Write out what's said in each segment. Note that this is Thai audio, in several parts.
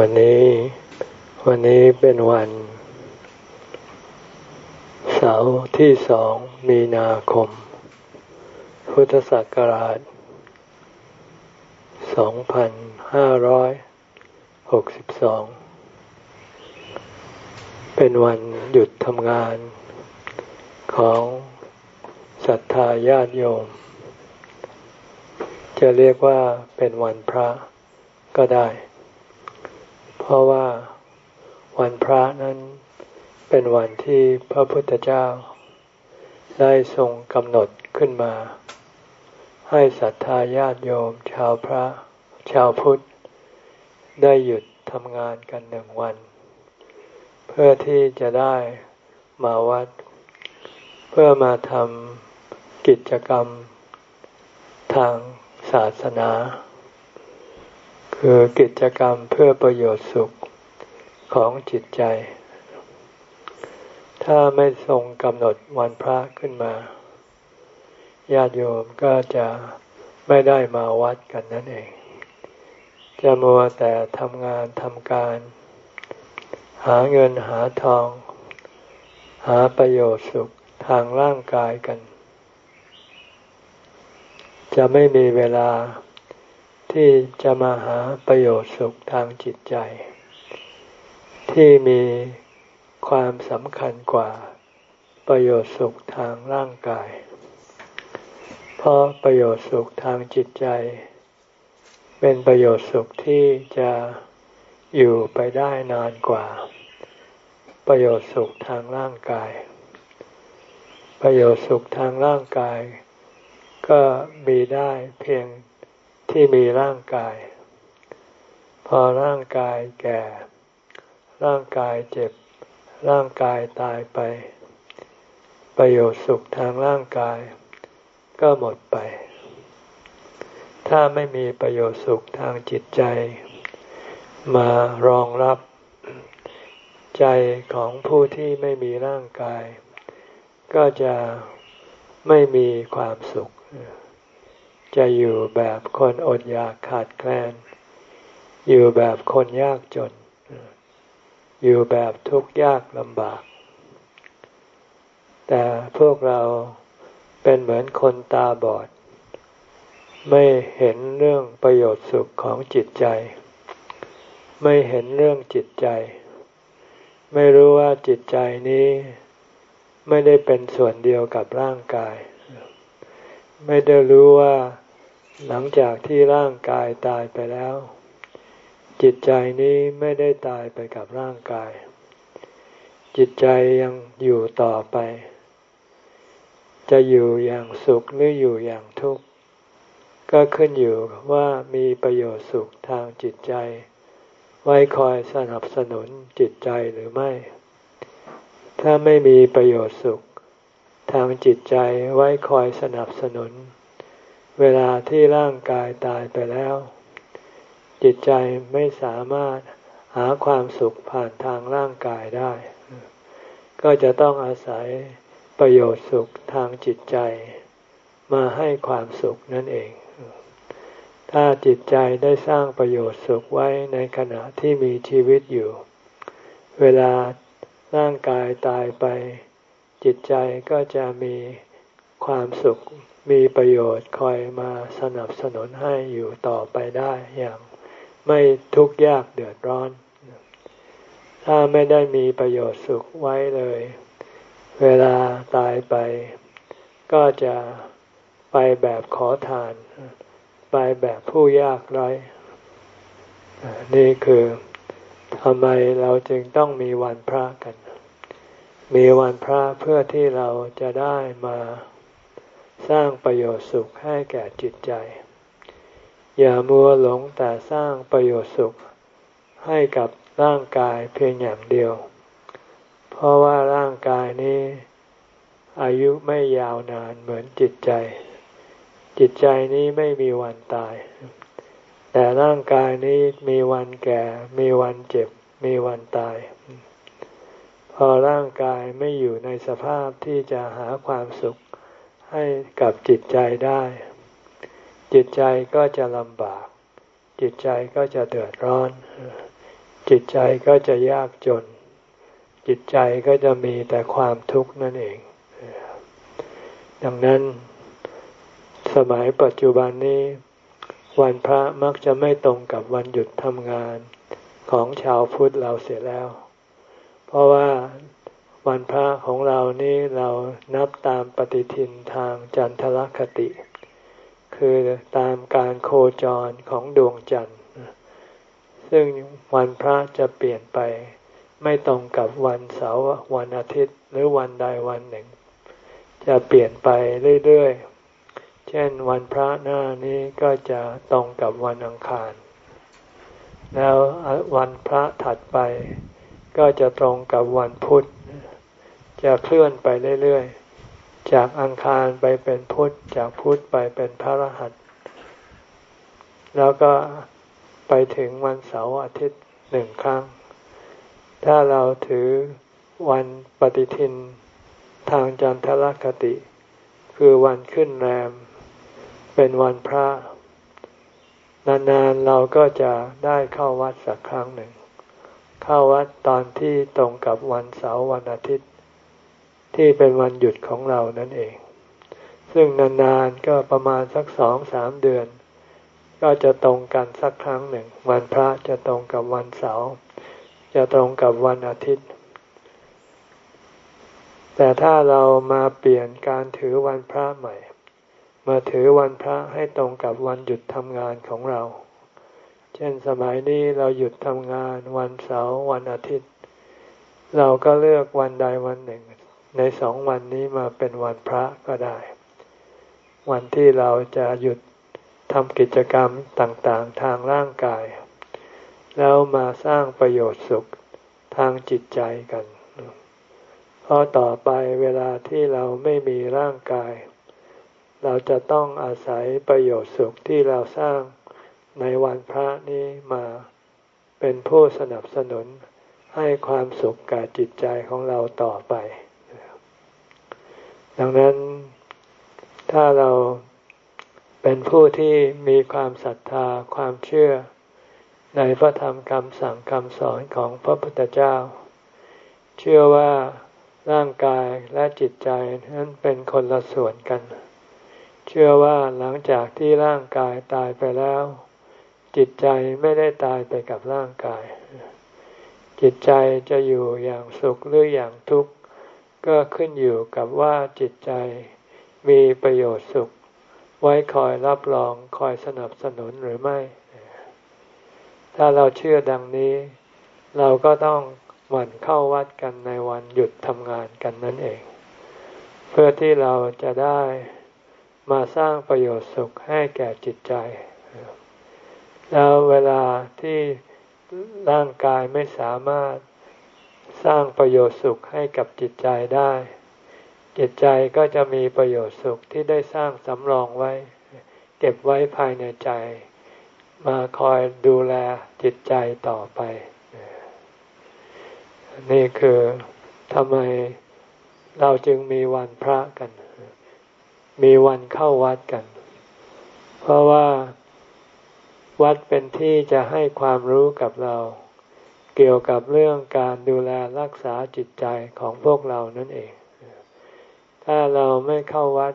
วันนี้วันนี้เป็นวันเสาร์ที่สองมีนาคม พุทธศักราช 2562 เป็นวันหยุดทำงานของศรัทธาญาติโยม จะเรียกว่าเป็นวันพระก็ได้ เพราะว่าวันพระนั้นเป็นวันที่พระพุทธเจ้า ได้ทรงกำหนดขึ้นมา ให้ศรัทธาญาติโยมชาวพระชาวพุทธ ได้หยุดทำงานกันหนึ่งวัน เพื่อที่จะได้มาวัด เพื่อมาทำกิจกรรมทางศาสนา คือกิจกรรมเพื่อประโยชน์สุขของจิตใจ ถ้าไม่ทรงกำหนดวันพระขึ้นมา ญาติโยมก็จะไม่ได้มาวัดกันนั่นเอง จะมัวแต่ทำงานทำการ หาเงินหาทอง หาประโยชน์สุขทางร่างกายกัน จะไม่มีเวลา ที่จะมาหาประโยชน์สุขทางจิตใจ ที่มีความสำคัญกว่าประโยชน์สุขทางร่างกาย เพราะประโยชน์สุขทางจิตใจ เป็นประโยชน์สุขที่จะอยู่ไปได้นานกว่า ประโยชน์สุขทางร่างกาย ประโยชน์สุขทางร่างกาย ก็มีได้เพียง ที่มีร่างกาย พอร่างกายแก่ ร่างกายเจ็บ ร่างกายตายไป ประโยชน์สุขทางร่างกาย ก็หมดไป ถ้าไม่มีประโยชน์สุขทางจิตใจ มารองรับใจของผู้ที่ไม่มีร่างกาย ก็จะไม่มีความสุข จะอยู่แบบคนอดอยากขาดแคลน อยู่แบบคนยากจน อยู่แบบทุกข์ยากลำบาก แต่พวกเราเป็นเหมือนคนตาบอด ไม่เห็นเรื่องประโยชน์สุขของจิตใจ ไม่เห็นเรื่องจิตใจ ไม่รู้ว่าจิตใจนี้ไม่ได้เป็นส่วนเดียวกับร่างกาย ไม่ได้รู้ว่า หลังจากที่ร่างกายตายไปแล้ว จิตใจนี้ไม่ได้ตายไปกับร่างกาย จิตใจยังอยู่ต่อไป จะอยู่อย่างสุขหรืออยู่อย่างทุกข์ก็ขึ้นอยู่ว่ามีประโยชน์สุขทางจิตใจ ไว้คอยสนับสนุนจิตใจหรือไม่ ถ้าไม่มีประโยชน์สุข ทางจิตใจไว้คอยสนับสนุน เวลาที่ร่างกายตายไปแล้ว จิตใจไม่สามารถหาความสุขผ่านทางร่างกายได้ ก็จะต้องอาศัยประโยชน์สุขทางจิตใจ มาให้ความสุขนั่นเอง ถ้าจิตใจได้สร้างประโยชน์สุขไว้ในขณะที่มีชีวิตอยู่ เวลาร่างกายตายไป จิตใจก็จะมีความสุข มีประโยชน์คอยมาสนับสนุนให้อยู่ต่อไปได้อย่างไม่ทุกข์ยากเดือดร้อน ถ้าไม่ได้มีประโยชน์สุขไว้เลย เวลาตายไป ก็จะไปแบบขอทาน ไปแบบผู้ยากไร้นี่คือทำไมเราจึงต้องมีวันพระกัน มีวันพระเพื่อที่เราจะได้มา สร้างประโยชน์สุขให้แก่จิตใจ อย่ามัวหลงแต่สร้างประโยชน์สุขให้กับร่างกายเพียงอย่างเดียว เพราะว่าร่างกายนี้ อายุไม่ยาวนานเหมือนจิตใจ จิตใจนี้ไม่มีวันตาย แต่ร่างกายนี้มีวันแก่ มีวันเจ็บ มีวันตาย พอร่างกายไม่อยู่ในสภาพที่จะหาความสุข ให้กับจิตใจได้ จิตใจก็จะลำบาก จิตใจก็จะเดือดร้อน จิตใจก็จะยากจน จิตใจก็จะมีแต่ความทุกข์นั่นเอง ดังนั้น สมัยปัจจุบันนี้ วันพระมักจะไม่ตรงกับวันหยุดทำงานของชาวพุทธเราเสียแล้ว เพราะว่า วันพระของเรานี่เรานับตามปฏิทินทางจันทรคติ คือตามการโคจรของดวงจันทร์ ซึ่งวันพระจะเปลี่ยนไป ไม่ตรงกับวันเสาร์วันอาทิตย์ หรือวันใดวันหนึ่ง จะเปลี่ยนไปเรื่อยๆ เช่นวันพระหน้านี้ก็จะตรงกับวันอังคาร แล้ววันพระถัดไปก็จะตรงกับวันพุธ จะเคลื่อนไปเรื่อยๆ จากอังคารไปเป็นพุทธ จากพุทธไปเป็นพระรหัส แล้วก็ไปถึงวันเสาร์อาทิตย์หนึ่งครั้ง ถ้าเราถือวันปฏิทินทางจันทรคติ คือวันขึ้นแรม เป็นวันพระ นานๆเราก็จะได้เข้าวัดสักครั้งหนึ่ง เข้าวัดตอนที่ตรงกับวันเสาร์วันอาทิตย์ ที่เป็นวันหยุดของเรานั่นเอง ซึ่งนานๆก็ประมาณสักสองสามเดือน ก็จะตรงกันสักครั้งหนึ่ง วันพระจะตรงกับวันเสาร์จะตรงกับวันอาทิตย์ แต่ถ้าเรามาเปลี่ยนการถือวันพระใหม่ มาถือวันพระให้ตรงกับวันหยุดทำงานของเรา เช่นสมัยนี้เราหยุดทำงานวันเสาร์วันอาทิตย์ เราก็เลือกวันใดวันหนึ่ง ในสองวันนี้มาเป็นวันพระก็ได้ วันที่เราจะหยุดทำกิจกรรมต่างๆ ทางร่างกาย แล้วมาสร้างประโยชน์สุขทางจิตใจกัน เพราะต่อไปเวลาที่เราไม่มีร่างกาย เราจะต้องอาศัยประโยชน์สุขที่เราสร้างในวันพระนี้มาเป็นผู้สนับสนุนให้ความสุขกับจิตใจของเราต่อไป ดังนั้นถ้าเราเป็นผู้ที่มีความศรัทธาความเชื่อ ในพระธรรมคำสั่งคำสอนของพระพุทธเจ้า เชื่อว่าร่างกายและจิตใจนั้นเป็นคนละส่วนกัน เชื่อว่าหลังจากที่ร่างกายตายไปแล้ว จิตใจไม่ได้ตายไปกับร่างกาย จิตใจจะอยู่อย่างสุขหรืออย่างทุกข์ ก็ขึ้นอยู่กับว่าจิตใจมีประโยชน์สุข ไว้คอยรับรองคอยสนับสนุนหรือไม่ ถ้าเราเชื่อดังนี้ เราก็ต้องหมั่นเข้าวัดกันในวันหยุดทำงานกันนั่นเอง เพื่อที่เราจะได้มาสร้างประโยชน์สุขให้แก่จิตใจ แล้วเวลาที่ร่างกายไม่สามารถ สร้างประโยชน์สุขให้กับจิตใจได้ จิตใจก็จะมีประโยชน์สุขที่ได้สร้างสำรองไว้ เก็บไว้ภายในใจ มาคอยดูแลจิตใจต่อไป นี่คือทำไมเราจึงมีวันพระกัน มีวันเข้าวัดกัน เพราะว่าวัดเป็นที่จะให้ความรู้กับเรา เกี่ยวกับเรื่องการดูแลรักษาจิตใจของพวกเรานั่นเอง ถ้าเราไม่เข้าวัด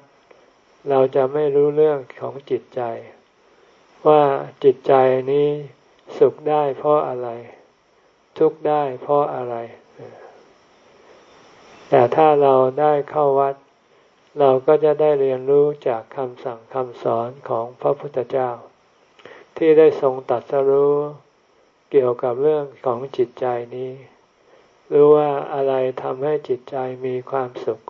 เราจะไม่รู้เรื่องของจิตใจ ว่าจิตใจนี้สุขได้เพราะอะไร ทุกข์ได้เพราะอะไร แต่ถ้าเราได้เข้าวัด เราก็จะได้เรียนรู้จากคำสั่งคำสอนของพระพุทธเจ้า ที่ได้ทรงตัดสรู้ เกี่ยวกับเรื่องของจิตใจนี้ รู้ว่าอะไรทำให้จิตใจมีความสุข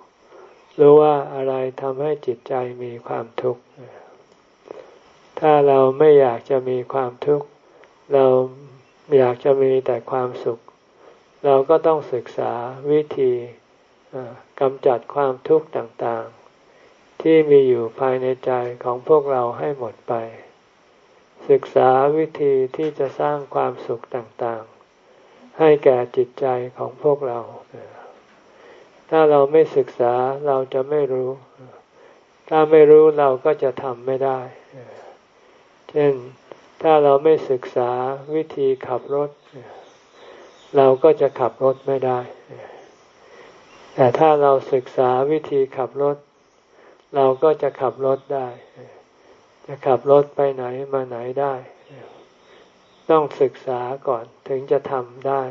รู้ว่าอะไรทำให้จิตใจมีความทุกข์ ถ้าเราไม่อยากจะมีความทุกข์ เราอยากจะมีแต่ความสุข เราก็ต้องศึกษาวิธีกำจัดความทุกข์ต่างๆ ที่มีอยู่ภายในใจของพวกเราให้หมดไป ศึกษาวิธีที่จะสร้างความสุขต่างๆ ให้แก่จิตใจของพวกเรา ถ้าเราไม่ศึกษาเราจะไม่รู้ ถ้าไม่รู้เราก็จะทำไม่ได้ เช่นถ้าเราไม่ศึกษาวิธีขับรถ เราก็จะขับรถไม่ได้ แต่ถ้าเราศึกษาวิธีขับรถ เราก็จะขับรถได้ จะขับรถไปไหนมาไหนได้ ต้องศึกษาก่อนถึงจะทำได้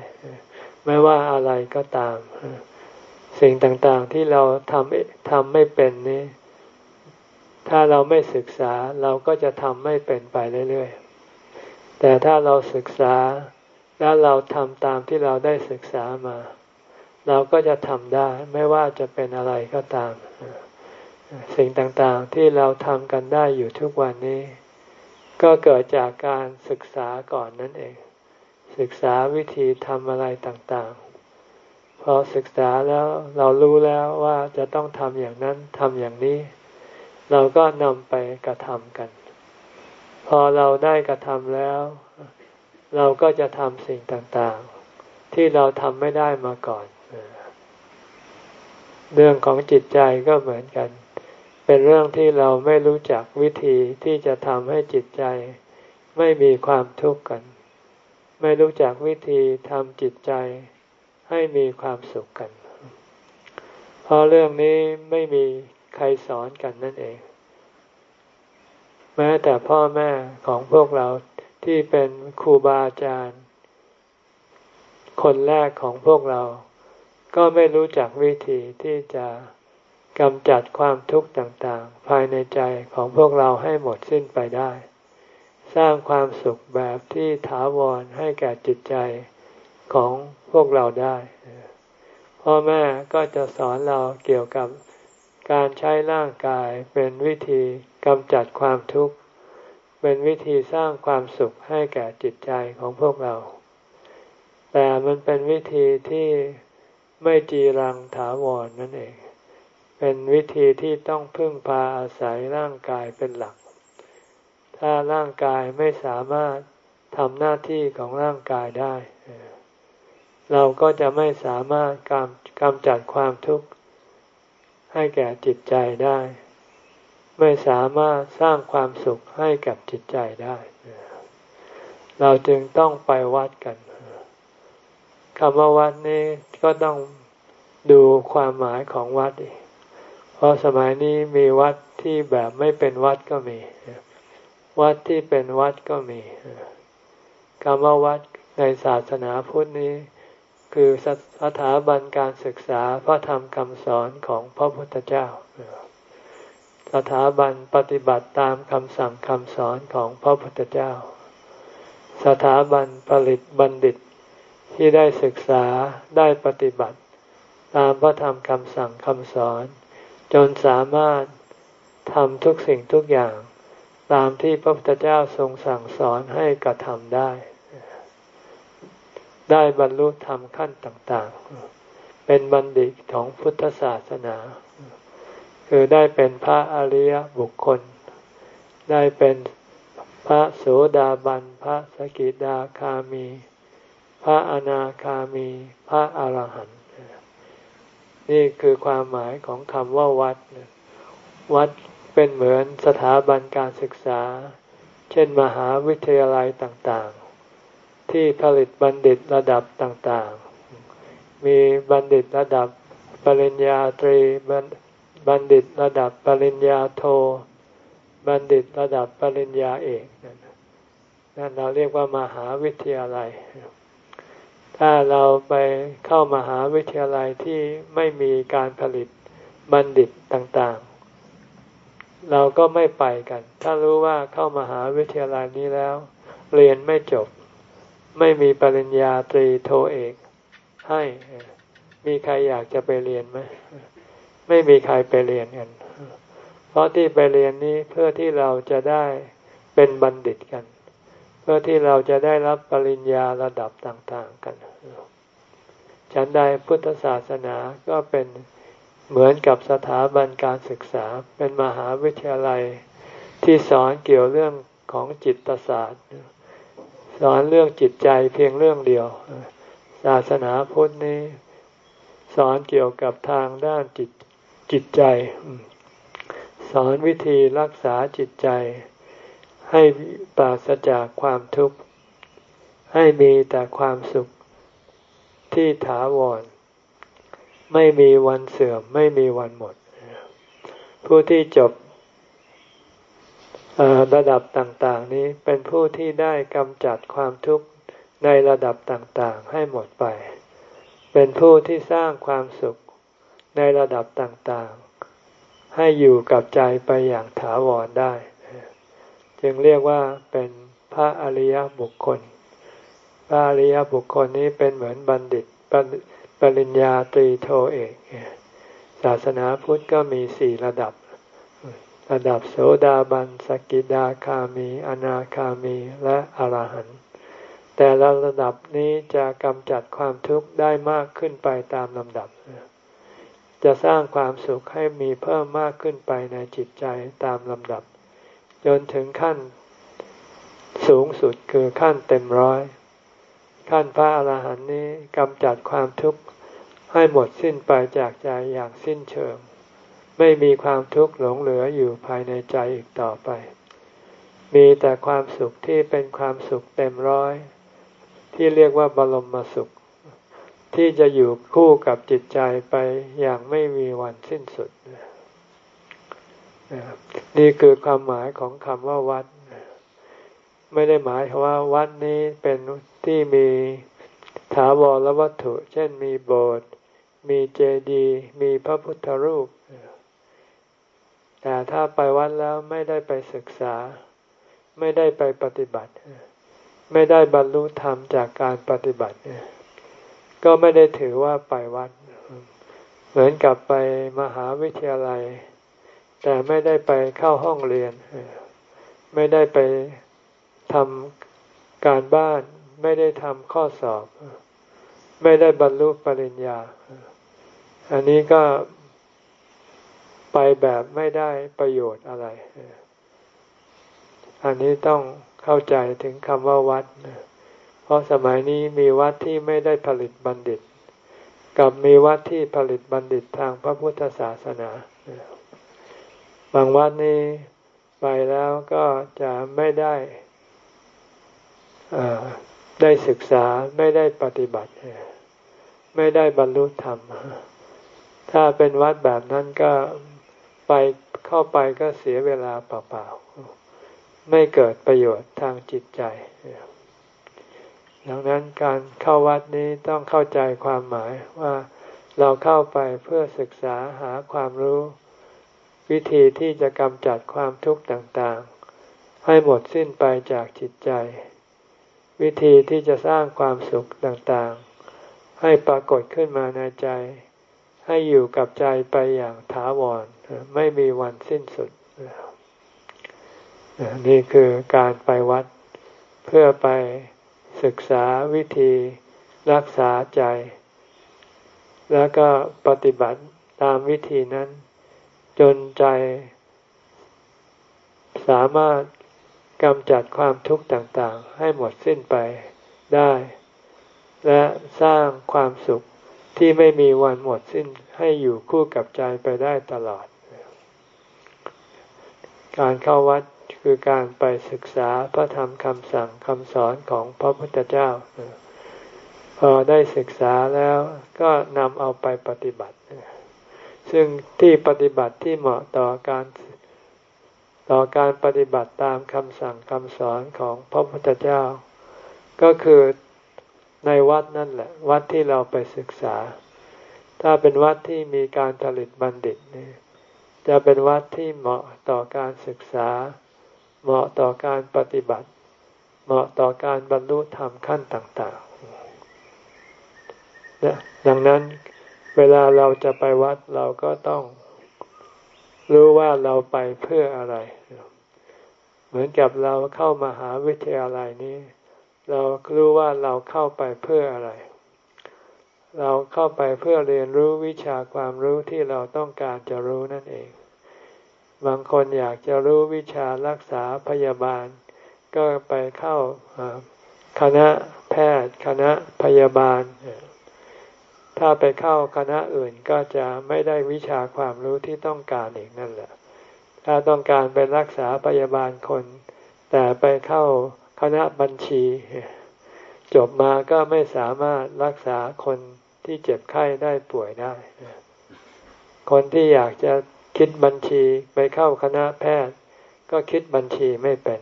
ไม่ว่าอะไรก็ตาม สิ่งต่างๆที่เราทำทำไม่เป็นนี้ ถ้าเราไม่ศึกษาเราก็จะทำไม่เป็นไปเรื่อยๆ แต่ถ้าเราศึกษาแล้วเราทำตามที่เราได้ศึกษามา เราก็จะทำได้ ไม่ว่าจะเป็นอะไรก็ตาม สิ่งต่างๆที่เราทำกันได้อยู่ทุกวันนี้ ก็เกิดจากการศึกษาก่อนนั่นเอง ศึกษาวิธีทำอะไรต่างๆ พอศึกษาแล้วเรารู้แล้วว่าจะต้องทำอย่างนั้นทำอย่างนี้ เราก็นำไปกระทำกัน พอเราได้กระทำแล้ว เราก็จะทำสิ่งต่างๆ ที่เราทำไม่ได้มาก่อน เรื่องของจิตใจก็เหมือนกัน เป็นเรื่องที่เราไม่รู้จักวิธีที่จะทำให้จิตใจ ไม่มีความทุกข์กัน ไม่รู้จักวิธีทำจิตใจให้มีความสุขกัน เพราะเรื่องนี้ไม่มีใครสอนกันนั่นเอง แม้แต่พ่อแม่ของพวกเราที่เป็นครูบาอาจารย์ คนแรกของพวกเรา ก็ไม่รู้จักวิธีที่จะ กำจัดความทุกข์ต่างๆ ภายในใจของพวกเราให้หมดสิ้นไปได้ สร้างความสุขแบบที่ถาวรให้แก่จิตใจของพวกเราได้ พ่อแม่ก็จะสอนเราเกี่ยวกับการใช้ร่างกายเป็นวิธีกำจัดความทุกข์ เป็นวิธีสร้างความสุขให้แก่จิตใจของพวกเรา แต่มันเป็นวิธีที่ไม่จีรังถาวรนนั่นเอง เป็นวิธีที่ต้องพึ่งพาอาศัยร่างกายเป็นหลัก ถ้าร่างกายไม่สามารถทำหน้าที่ของร่างกายได้ เราก็จะไม่สามารถกำกำจัดความทุกข์ให้แก่จิตใจได้ ไม่สามารถสร้างความสุขให้กับจิตใจได้ เราจึงต้องไปวัดกันคำว่าวัดนี้ก็ต้องดูความหมายของวัดอีก เพราะสมัยนี้มีวัดที่แบบไม่เป็นวัดก็มี วัดที่เป็นวัดก็มีคำว่าวัดในศาสนาพุทธนี้ คือสถาบันการศึกษาพระธรรมคำสอนของพระพุทธเจ้า สถาบันปฏิบัติตามคำสั่งคำสอนของพระพุทธเจ้า สถาบันผลิตบัณฑิตที่ได้ศึกษาได้ปฏิบัติ ตามพระธรรมคำสั่งคำสอน จนสามารถทำทุกสิ่งทุกอย่าง ตามที่พระพุทธเจ้าทรงสั่งสอนให้กระทำได้ ได้บรรลุธรรมขั้นต่างๆ เป็นบัณฑิตของพุทธศาสนา คือได้เป็นพระอริยบุคคล ได้เป็นพระโสดาบัน พระสกิดาคามี พระอนาคามี พระอรหันต นี่คือความหมายของคำว่าวัด วัดเป็นเหมือนสถาบันการศึกษา เช่นมหาวิทยาลัยต่างๆ ที่ผลิตบัณฑิตระดับต่างๆ มีบัณฑิตระดับปริญญาตรีบัณฑิตระดับปริญญาโท บัณฑิตระดับปริญญาเอกนั่นเราเรียกว่ามหาวิทยาลัย ถ้าเราไปเข้ามหาวิทยาลัยที่ไม่มีการผลิตบัณฑิตต่างๆ เราก็ไม่ไปกัน ถ้ารู้ว่าเข้ามหาวิทยาลัยนี้แล้ว เรียนไม่จบ ไม่มีปริญญาตรีโทเอกให้มีใครอยากจะไปเรียนไหมไม่มีใครไปเรียนกัน เพราะที่ไปเรียนนี้เพื่อที่เราจะได้เป็นบัณฑิตกัน เพื่อที่เราจะได้รับปริญญาระดับต่าง ๆ กัน ฉันใดพุทธศาสนาก็เป็นเหมือนกับสถาบันการศึกษา เป็นมหาวิทยาลัยที่สอนเกี่ยวเรื่องของจิตศาสตร์ สอนเรื่องจิตใจเพียงเรื่องเดียว ศาสนาพุทธนี้ สอนเกี่ยวกับทางด้านจิตจิตใจ สอนวิธีรักษาจิตใจ ให้ปราศจากความทุกข์ ให้มีแต่ความสุขที่ถาวร ไม่มีวันเสื่อม ไม่มีวันหมด ผู้ที่จบระดับต่างๆ นี้เป็นผู้ที่ได้กำจัดความทุกข์ในระดับต่างๆ ให้หมดไป เป็นผู้ที่สร้างความสุขในระดับต่างๆ ให้อยู่กับใจไปอย่างถาวรได้ จึงเรียกว่าเป็นพระอริยบุคคล พระอริยบุคคลนี้เป็นเหมือนบัณฑิตปริญญาตรีโทเอกศาสนาพุทธก็มีสี่ระดับ ระดับโสดาบันสกิดาคามี อนาคามีและอรหันต์แต่ละระดับนี้จะกำจัดความทุกข์ได้มากขึ้นไปตามลำดับ จะสร้างความสุขให้มีเพิ่มมากขึ้นไปในจิตใจตามลำดับ จนถึงขั้น สูงสุดคือขั้นเต็มร้อย ขั้นพระอรหันต์นี้กำจัดความทุกข์ให้หมดสิ้นไปจากใจอย่างสิ้นเชิง ไม่มีความทุกข์หลงเหลืออยู่ภายในใจอีกต่อไป มีแต่ความสุขที่เป็นความสุขเต็มร้อย ที่เรียกว่าบรมสุข ที่จะอยู่คู่กับจิตใจไปอย่างไม่มีวันสิ้นสุด นี่คือความหมายของคำว่าวัด ไม่ได้หมายว่าวัดนี้เป็นที่มีถาวรวัตถุ เช่นมีโบสถ์มีเจดีย์มีพระพุทธรูป แต่ถ้าไปวัดแล้วไม่ได้ไปศึกษา ไม่ได้ไปปฏิบัติ ไม่ได้บรรลุธรรมจากการปฏิบัติ ก็ไม่ได้ถือว่าไปวัด เหมือนกับไปมหาวิทยาลัย แต่ไม่ได้ไปเข้าห้องเรียน ไม่ได้ไปทำการบ้าน ไม่ได้ทำข้อสอบ ไม่ได้บรรลุปริญญา อันนี้ก็ไปแบบไม่ได้ประโยชน์อะไร อันนี้ต้องเข้าใจถึงคำว่าวัด เพราะสมัยนี้มีวัดที่ไม่ได้ผลิตบัณฑิต กับมีวัดที่ผลิตบัณฑิตทางพระพุทธศาสนา บางวัดนี้ไปแล้วก็จะไม่ได้ได้ศึกษาไม่ได้ปฏิบัติ ไม่ได้บรรลุธรรม ถ้าเป็นวัดแบบนั้นก็ไปเข้าไปก็เสียเวลาเปล่าๆไม่เกิดประโยชน์ทางจิตใจดังนั้นการเข้าวัดนี้ต้องเข้าใจความหมายว่าเราเข้าไปเพื่อศึกษาหาความรู้ วิธีที่จะกำจัดความทุกข์ต่างๆ ให้หมดสิ้นไปจากจิตใจ วิธีที่จะสร้างความสุขต่างๆ ให้ปรากฏขึ้นมาในใจ ให้อยู่กับใจไปอย่างถาวร ไม่มีวันสิ้นสุด นี่คือการไปวัดเพื่อไปศึกษาวิธีรักษาใจ แล้วก็ปฏิบัติตามวิธีนั้น จนใจ สามารถกำจัดความทุกข์ต่างๆ ให้หมดสิ้นไปได้ และสร้างความสุขที่ไม่มีวันหมดสิ้นให้อยู่คู่กับใจไปได้ตลอด การเข้าวัดคือการไปศึกษาพระธรรมคำสั่งคำสอนของพระพุทธเจ้า พอได้ศึกษาแล้วก็นำเอาไปปฏิบัติ ซึ่งที่ปฏิบัติที่เหมาะต่อการต่อการปฏิบัติตามคำสั่งคำสอนของพระพุทธเจ้า ก็คือในวัดนั่นแหละ วัดที่เราไปศึกษา ถ้าเป็นวัดที่มีการผลิตบัณฑิตนี่จะเป็นวัดที่เหมาะต่อการศึกษา เหมาะต่อการปฏิบัติ เหมาะต่อการบรรลุธรรมขั้นต่างๆดังนั้น เวลาเราจะไปวัดเราก็ต้องรู้ว่าเราไปเพื่ออะไร เหมือนกับเราเข้ามาหาวิทยาลัยนี้ เรารู้ว่าเราเข้าไปเพื่ออะไร เราเข้าไปเพื่อเรียนรู้วิชาความรู้ที่เราต้องการจะรู้นั่นเอง บางคนอยากจะรู้วิชารักษาพยาบาล ก็ไปเข้าคณะแพทย์ คณะพยาบาล ถ้าไปเข้าคณะอื่นก็จะไม่ได้วิชาความรู้ที่ต้องการอีกนั่นแหละ ถ้าต้องการไปรักษาพยาบาลคน แต่ไปเข้าคณะบัญชี จบมาก็ไม่สามารถรักษาคนที่เจ็บไข้ได้ป่วยได้ คนที่อยากจะคิดบัญชีไปเข้าคณะแพทย์ ก็คิดบัญชีไม่เป็น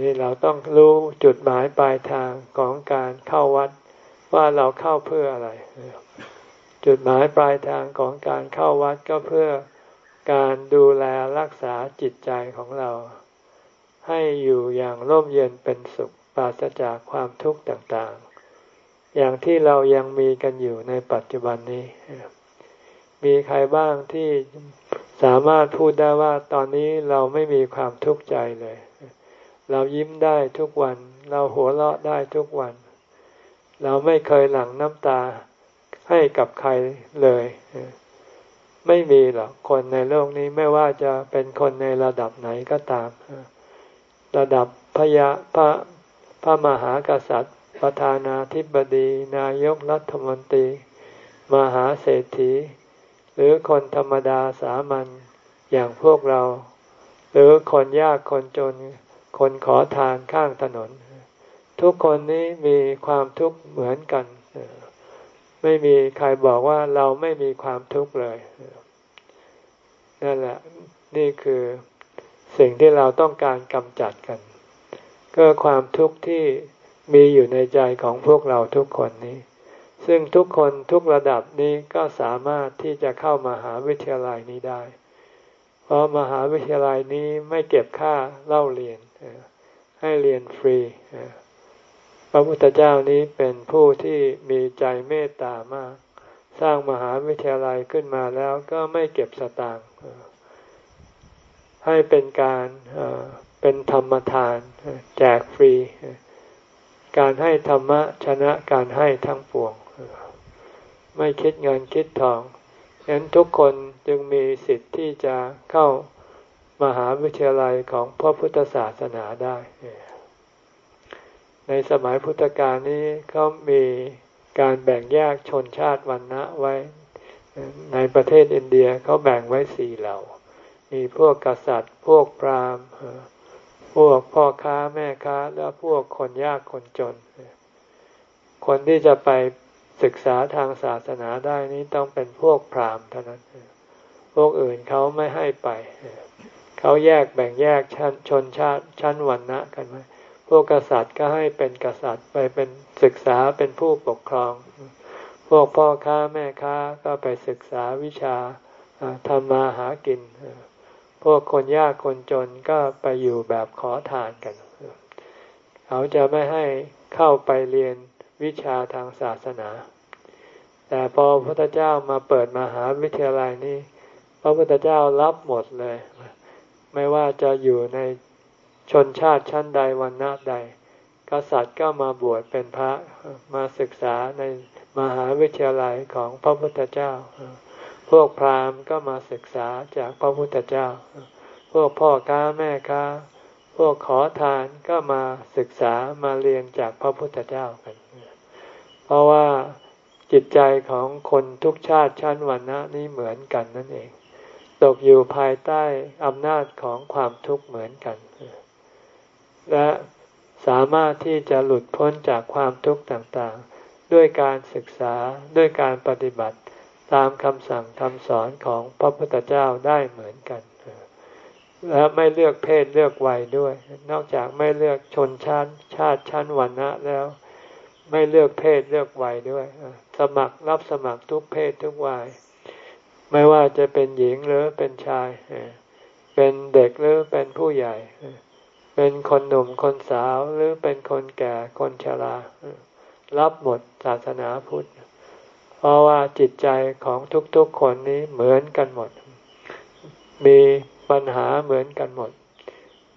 นี่เราต้องรู้จุดหมายปลายทางของการเข้าวัด ว่าเราเข้าเพื่ออะไร จุดหมายปลายทางของการเข้าวัดก็เพื่อการดูแลรักษาจิตใจของเรา ให้อยู่อย่างร่มเย็นเป็นสุขปราศจากความทุกข์ต่างๆ อย่างที่เรายังมีกันอยู่ในปัจจุบันนี้ มีใครบ้างที่สามารถพูดได้ว่าตอนนี้เราไม่มีความทุกข์ใจเลย เรายิ้มได้ทุกวัน เราหัวเราะได้ทุกวัน เราไม่เคยหลั่งน้ำตาให้กับใครเลย ไม่มีหรอกคนในโลกนี้ไม่ว่าจะเป็นคนในระดับไหนก็ตาม ระดับพระยาพระพระมหากษัตริย์ ประธานาธิบดี นายกรัฐมนตรี มหาเศรษฐี หรือคนธรรมดาสามัญอย่างพวกเรา หรือคนยากคนจน คนขอทานข้างถนน ทุกคนนี้มีความทุกข์เหมือนกัน ไม่มีใครบอกว่าเราไม่มีความทุกข์เลยนั่นแหละนี่คือสิ่งที่เราต้องการกำจัดกัน ก็ความทุกข์ที่มีอยู่ในใจของพวกเราทุกคนนี้ ซึ่งทุกคนทุกระดับนี้ก็สามารถที่จะเข้ามาหาวิทยาลัยนี้ได้ เพราะมหาวิทยาลัยนี้ไม่เก็บค่าเล่าเรียนให้เรียนฟรี พระพุทธเจ้านี้เป็นผู้ที่มีใจเมตตามาก สร้างมหาวิทยาลัยขึ้นมาแล้วก็ไม่เก็บสตางค์ให้เป็นการเป็นธรรมทานแจกฟรี การให้ธรรมะชนะการให้ทั้งปวง ไม่คิดเงินคิดทองฉะนั้นทุกคนจึงมีสิทธิ์ที่จะเข้ามหาวิทยาลัยของพระพุทธศาสนาได้ ในสมัยพุทธกาลนี้เขามีการแบ่งแยกชนชาติวันนะไว้ ในประเทศอินเดียเขาแบ่งไว้สี่เหล่า มีพวกกษัตริย์ พวกพราหมณ์ พวกพ่อค้าแม่ค้า แล้วพวกคนยากคนจน คนที่จะไปศึกษาทางศาสนาได้นี้ต้องเป็นพวกพราหมณ์เท่านั้น พวกอื่นเขาไม่ให้ไป เขาแยกแบ่งแยกชั้นชนชาติชั้นวันนะกันไหม พวกกษัตริย์ก็ให้เป็นกษัตริย์ไปเป็นศึกษาเป็นผู้ปกครอง พวกพ่อค้าแม่ค้าก็ไปศึกษาวิชาทำมาหากิน พวกคนยากคนจนก็ไปอยู่แบบขอทานกัน เขาจะไม่ให้เข้าไปเรียนวิชาทางศาสนา แต่พอพระพุทธเจ้ามาเปิดมหาวิทยาลัยนี้ พระพุทธเจ้ารับหมดเลย ไม่ว่าจะอยู่ใน ชนชาติชั้นใดวันณะใด กษัตริย์ก็มาบวชเป็นพระมาศึกษาในมหาวิทยาลัยของพระพุทธเจ้า พวกพราหมณ์ก็มาศึกษาจากพระพุทธเจ้า พวกพ่อค้าแม่ค้า พวกขอทานก็มาศึกษามาเรียนจากพระพุทธเจ้ากัน เพราะว่าจิตใจของคนทุกชาติชั้นวันณะนี้เหมือนกันนั่นเอง ตกอยู่ภายใต้อำนาจของความทุกข์เหมือนกัน และสามารถที่จะหลุดพ้นจากความทุกข์ต่างๆ ด้วยการศึกษาด้วยการปฏิบัติตามคำสั่งคำสอนของพระพุทธเจ้าได้เหมือนกัน และไม่เลือกเพศเลือกวัยด้วย นอกจากไม่เลือกชนชั้น ชาติชั้นวรรณะแล้ว ไม่เลือกเพศเลือกวัยด้วย สมัครรับสมัครทุกเพศทุกวัย ไม่ว่าจะเป็นหญิงหรือเป็นชาย เป็นเด็กหรือเป็นผู้ใหญ่ เป็นคนหนุ่มคนสาวหรือเป็นคนแก่คนชรา รับหมดศาสนาพุทธ เพราะว่าจิตใจของทุกๆคนนี้เหมือนกันหมด มีปัญหาเหมือนกันหมด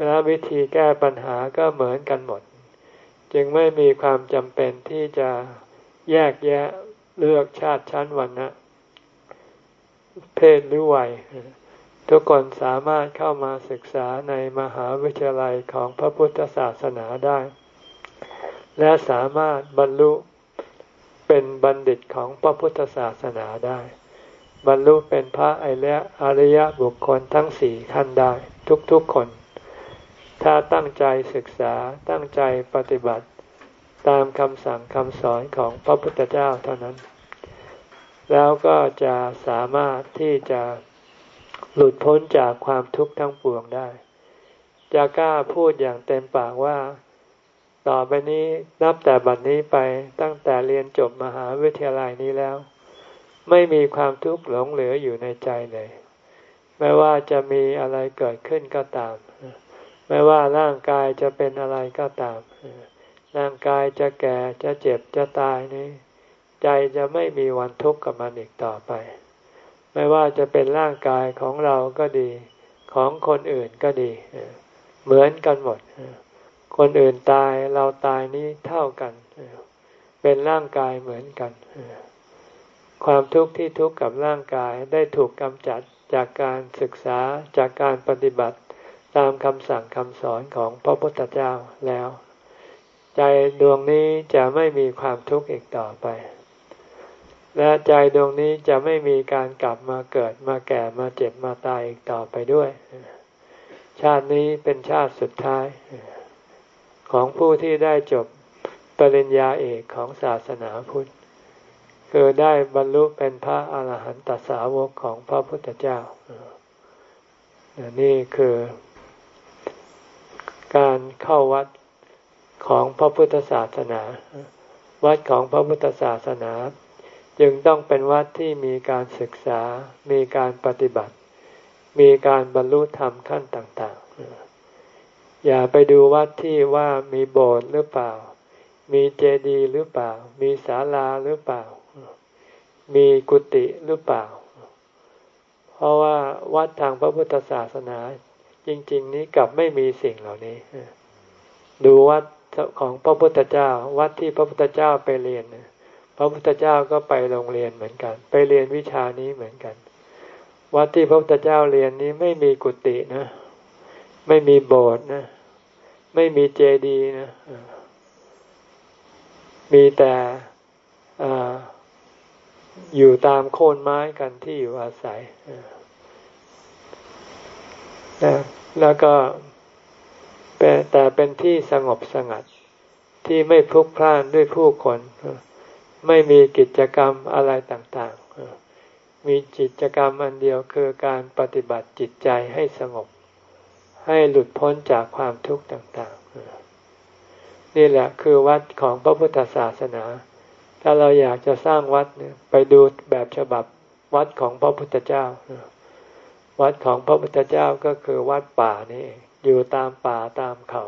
และวิธีแก้ปัญหาก็เหมือนกันหมด จึงไม่มีความจำเป็นที่จะแยกแยะเลือกชาติชั้นวันนะเพศหรือวัย ทุกคนสามารถเข้ามาศึกษาในมหาวิทยาลัยของพระพุทธศาสนาได้ และสามารถบรรลุเป็นบัณฑิตของพระพุทธศาสนาได้ บรรลุเป็นพระไอเละอริยบุคคลทั้งสี่ขั้นได้ทุกๆคน ถ้าตั้งใจศึกษาตั้งใจปฏิบัติ ตามคำสั่งคำสอนของพระพุทธเจ้าเท่านั้น แล้วก็จะสามารถที่จะ หลุดพ้นจากความทุกข์ทั้งปวงได้ จะกล้าพูดอย่างเต็มปากว่า ต่อไปนี้นับแต่บัดนี้ไปตั้งแต่เรียนจบมหาวิทยาลัยนี้แล้ว ไม่มีความทุกข์หลงเหลืออยู่ในใจเลย ไม่ว่าจะมีอะไรเกิดขึ้นก็ตาม ไม่ว่าร่างกายจะเป็นอะไรก็ตาม ร่างกายจะแก่จะเจ็บจะตายนี้ ใจจะไม่มีวันทุกข์กับมันอีกต่อไป ไม่ว่าจะเป็นร่างกายของเราก็ดี ของคนอื่นก็ดี เหมือนกันหมด คนอื่นตายเราตายนี้เท่ากัน เป็นร่างกายเหมือนกัน ความทุกข์ที่ทุกข์กับร่างกายได้ถูกกำจัดจากการศึกษาจากการปฏิบัติตามคำสั่งคำสอนของพระพุทธเจ้าแล้ว ใจดวงนี้จะไม่มีความทุกข์อีกต่อไป และใจดวงนี้จะไม่มีการกลับมาเกิดมาแก่มาเจ็บมาตายอีกต่อไปด้วย ชาตินี้เป็นชาติสุดท้าย ของผู้ที่ได้จบปริญญาเอกของศาสนาพุทธคือได้บรรลุเป็นพระอาหารหันตสาวกของพระพุทธเจ้า นี่คือการเข้าวัดของพระพุทธศาสนา วัดของพระพุทธศาสนา จึงต้องเป็นวัดที่มีการศึกษา มีการปฏิบัติ มีการบรรลุธรรมขั้นต่างๆ อย่าไปดูวัดที่ว่ามีโบสถ์หรือเปล่า มีเจดีย์หรือเปล่า มีศาลาหรือเปล่า มีกุฏิหรือเปล่า เพราะว่าวัดทางพระพุทธศาสนา จริง ๆ นี้กลับไม่มีสิ่งเหล่านี้ ดูวัดของพระพุทธเจ้า วัดที่พระพุทธเจ้าไปเรียนน พระพุทธเจ้าก็ไปโรงเรียนเหมือนกัน ไปเรียนวิชานี้เหมือนกัน วัดที่พระพุทธเจ้าเรียนนี้ไม่มีกุฏินะ ไม่มีโบสถ์นะ ไม่มีเจดีย์นะ มีแต่อยู่ตามโคนไม้กันที่อยู่อาศัยแล้วก็แต่เป็นที่สงบสงัดที่ไม่พลุกพล่านด้วยผู้คน ไม่มีกิจกรรมอะไรต่างๆ มีกิจกรรมอันเดียวคือการปฏิบัติจิตใจให้สงบ ให้หลุดพ้นจากความทุกข์ต่างๆ นี่แหละคือวัดของพระพุทธศาสนา ถ้าเราอยากจะสร้างวัดเนี่ยไปดูแบบฉบับวัดของพระพุทธเจ้า วัดของพระพุทธเจ้าก็คือวัดป่านี่อยู่ตามป่าตามเขา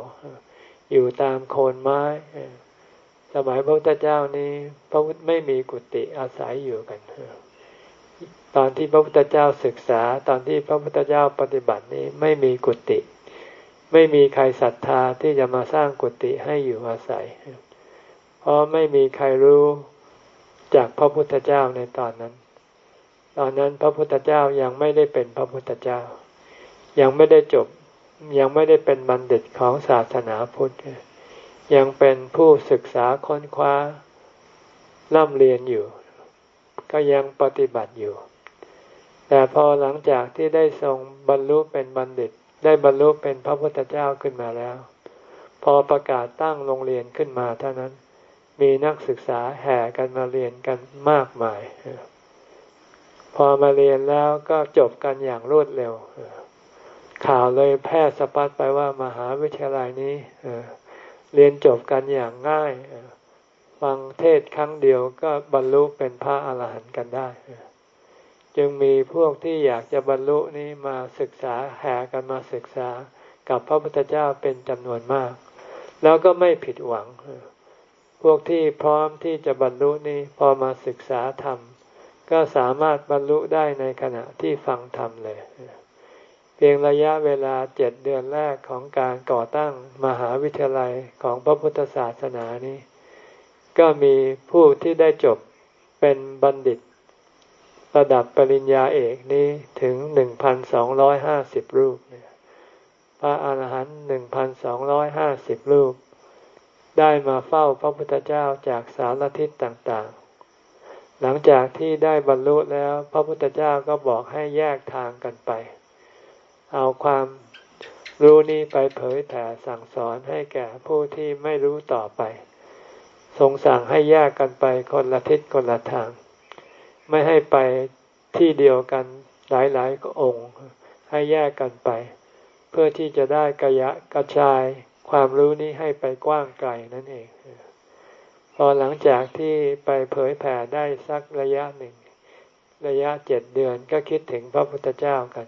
อยู่ตามโคนไม้ สมัยพระพุทธเจ้านี้พระพุทธไม่มีกุฏิอาศัยอยู่กันตอนที่พระพุทธเจ้าศึกษาตอนที่พระพุทธเจ้าปฏิบัตินี้ไม่มีกุฏิไม่มีใครศรัทธาที่จะมาสร้างกุฏิให้อยู่อาศัย เพราะไม่มีใครรู้จากพระพุทธเจ้าในตอนนั้น ตอนนั้นพระพุทธเจ้ายังไม่ได้เป็นพระพุทธเจ้า ยังไม่ได้จบยังไม่ได้เป็นบัณฑิตของศาสนาพุทธ ยังเป็นผู้ศึกษาค้นคว้าล่ำเรียนอยู่ ก็ยังปฏิบัติอยู่ แต่พอหลังจากที่ได้ทรงบรรลุเป็นบัณฑิต ได้บรรลุเป็นพระพุทธเจ้าขึ้นมาแล้ว พอประกาศตั้งโรงเรียนขึ้นมาเท่านั้น มีนักศึกษาแห่กันมาเรียนกันมากมาย พอมาเรียนแล้วก็จบกันอย่างรวดเร็ว ข่าวเลยแพร่สะพัดไปว่ามหาวิทยาลัยนี้ เรียนจบกันอย่างง่ายฟังเทศครั้งเดียวก็บรรลุเป็นพระอาหารหันต์กันได้ จึงมีพวกที่อยากจะบรรลุนี้มาศึกษาแห่กันมาศึกษากับพระพุทธเจ้าเป็นจำนวนมาก แล้วก็ไม่ผิดหวัง พวกที่พร้อมที่จะบรรลุนี้พอมาศึกษาธรรม ก็สามารถบรรลุได้ในขณะที่ฟังธรรมเลย เพียงระยะเวลาเจ็ดเดือนแรกของการก่อตั้งมหาวิทยาลัยของพระพุทธศาสนานี้ ก็มีผู้ที่ได้จบเป็นบัณฑิต ระดับปริญญาเอกนี้ถึงหนึ่งพันสองร้อยห้าสิบรูป พระอาหารหันต์หนึ่งพันสองร้อยห้าสิบรูป ได้มาเฝ้าพระพุทธเจ้าจากสารทิศต่างๆ หลังจากที่ได้บรรลุแล้วพระพุทธเจ้าก็บอกให้แยกทางกันไป เอาความรู้นี้ไปเผยแผ่สั่งสอนให้แก่ผู้ที่ไม่รู้ต่อไป ทรงสั่งให้แยกกันไปคนละทิศคนละทาง ไม่ให้ไปที่เดียวกันหลายๆก็องค์ ให้แยกกันไป เพื่อที่จะได้กระยะกระจายความรู้นี้ให้ไปกว้างไกลนั่นเอง พอหลังจากที่ไปเผยแผ่ได้สักระยะหนึ่ง ระยะเจ็ดเดือนก็คิดถึงพระพุทธเจ้ากัน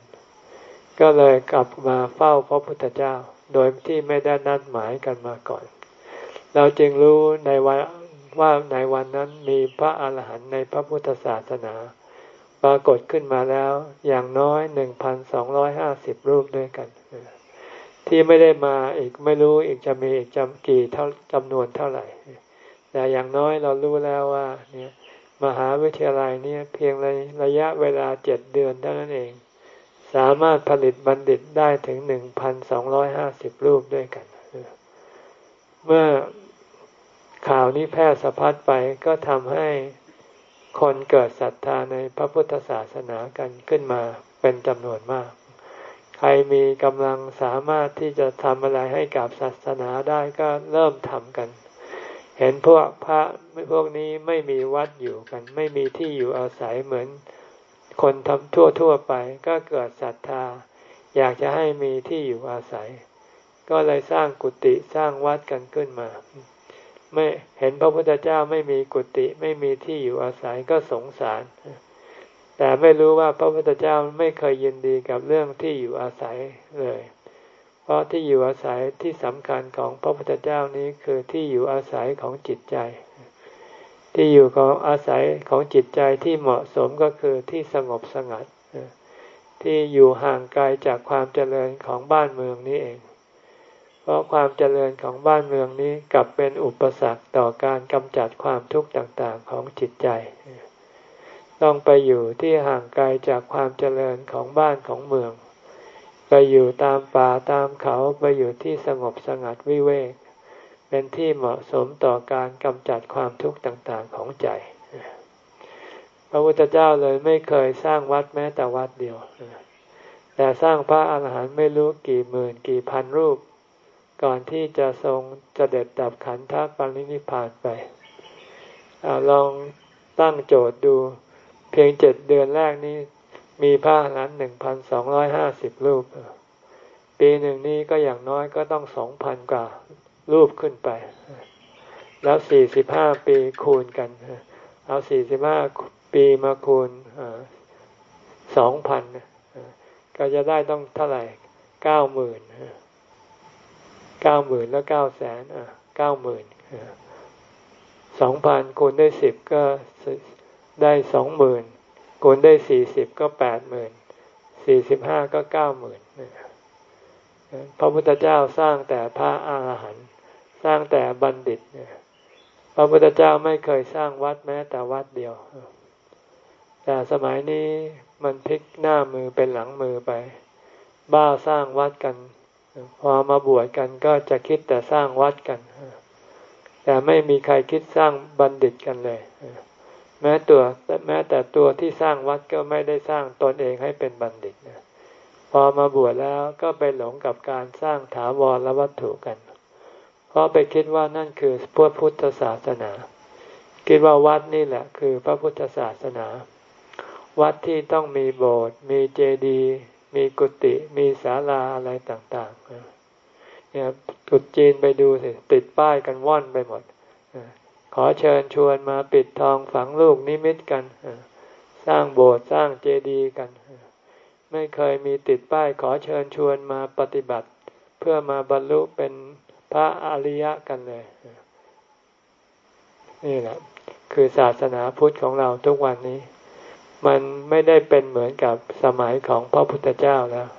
ก็เลยกลับมาเฝ้าพระพุทธเจ้า โดยที่ไม่ได้นัดหมายกันมาก่อน เราจึงรู้ในวันว่าในวันนั้นมีพระอาหารหันต์ในพระพุทธศาสนา ปรากฏขึ้นมาแล้วอย่างน้อยหนึ่งพันสองร้อยห้าสิบรูปด้วยกัน ที่ไม่ได้มาอีกไม่รู้อีกจะมีอีกจำกี่เท่าจำนวนเท่าไหร่ แต่อย่างน้อยเรารู้แล้วว่าเนี่ยมหาวิทยาลัยเนี่ยเพียงระระยะเวลาเจ็ดเดือนเท่านั้นเอง สามารถผลิตบัณฑิตได้ถึงหนึ่งพันสองร้อยห้าสิบรูปด้วยกัน เมื่อข่าวนี้แพร่สะพัดไปก็ทำให้คนเกิดศรัทธาในพระพุทธศาสนากันขึ้นมาเป็นจำนวนมาก ใครมีกำลังสามารถที่จะทำอะไรให้กับศาสนาได้ก็เริ่มทำกัน เห็นพวกพระพวกนี้ไม่มีวัดอยู่กัน ไม่มีที่อยู่อาศัยเหมือน คนทำทั่วทั่วไปก็เกิดศรัทธา อยากจะให้มีที่อยู่อาศัย ก็เลยสร้างกุฏิสร้างวัดกันขึ้นมา ไม่เห็นพระพุทธเจ้าไม่มีกุฏิไม่มีที่อยู่อาศัยก็สงสาร แต่ไม่รู้ว่าพระพุทธเจ้าไม่เคยยินดีกับเรื่องที่อยู่อาศัยเลย เพราะที่อยู่อาศัยที่สำคัญของพระพุทธเจ้านี้คือที่อยู่อาศัยของจิตใจ ที่อยู่ของอาศัยของจิตใจที่เหมาะสมก็คือที่สงบสงัด ที่อยู่ห่างไกลจากความเจริญของบ้านเมืองนี้เอง เพราะความเจริญของบ้านเมืองนี้กลับเป็นอุปสรรคต่อการกำจัดความทุกข์ต่างๆของจิตใจ ต้องไปอยู่ที่ห่างไกลจากความเจริญของบ้านของเมือง ไปอยู่ตามป่าตามเขาไปอยู่ที่สงบสงัดวิเวก เป็นที่เหมาะสมต่อการกำจัดความทุกข์ต่างๆของใจ พระพุทธเจ้าเลยไม่เคยสร้างวัดแม้แต่วัดเดียว แต่สร้างพระอาหารหันต์ไม่รู้กี่หมื่นกี่พันรูป ก่อนที่จะทรงจะเด็ดดับขันธ์ปรินิพานไปอลองตั้งโจทย์ดู เพียงเจ็ดเดือนแรกนี้มีพระอรหันต์หนึ่งพันสองร้อยห้าสิบรูป ปีหนึ่งนี้ก็อย่างน้อยก็ต้องสองพันกว่า รูปขึ้นไป แล้วสี่สิบห้าปีคูณกัน เอาสี่สิบห้าปีมาคูณสองพันก็จะได้ต้องเท่าไหร่เก้าหมื่นเก้าหมื่นแล้วเก้าแสนเก้าหมื่นสองพันคูณได้สิบก็ได้สองหมื่นคูณได้สี่สิบก็แปดหมื่นสี่สิบห้าก็เก้าหมื่นพระพุทธเจ้าสร้างแต่พระอาหารหันต์ สร้างแต่บัณฑิตพระพุทธเจ้าไม่เคยสร้างวัดแม้แต่วัดเดียว แต่สมัยนี้มันพลิกหน้ามือเป็นหลังมือไป บ้าสร้างวัดกัน พอมาบวชกันก็จะคิดแต่สร้างวัดกัน แต่ไม่มีใครคิดสร้างบัณฑิตกันเลยแม้ตัวแม้แต่ตัวที่สร้างวัดก็ไม่ได้สร้างตนเองให้เป็นบัณฑิตนะพอมาบวชแล้วก็ไปหลงกับการสร้างถาวรและวัตถุกัน เพราะไปคิดว่านั่นคือพระพุทธศาสนา คิดว่าวัดนี่แหละคือพระพุทธศาสนา วัดที่ต้องมีโบสถ์มีเจดีย์มีกุฏิมีศาลาอะไรต่างๆเนี่ยกุดจีนไปดูสิติดป้ายกันว่อนไปหมดขอเชิญชวนมาปิดทองฝังลูกนิมิตกันสร้างโบสถ์สร้างเจดีย์กันไม่เคยมีติดป้ายขอเชิญชวนมาปฏิบัติ เพื่อมาบรรลุเป็น พระอริยะกันเลย นี่แหละ คือศาสนาพุทธของเราทุกวันนี้ มันไม่ได้เป็นเหมือนกับสมัยของพระพุทธเจ้าแล้ว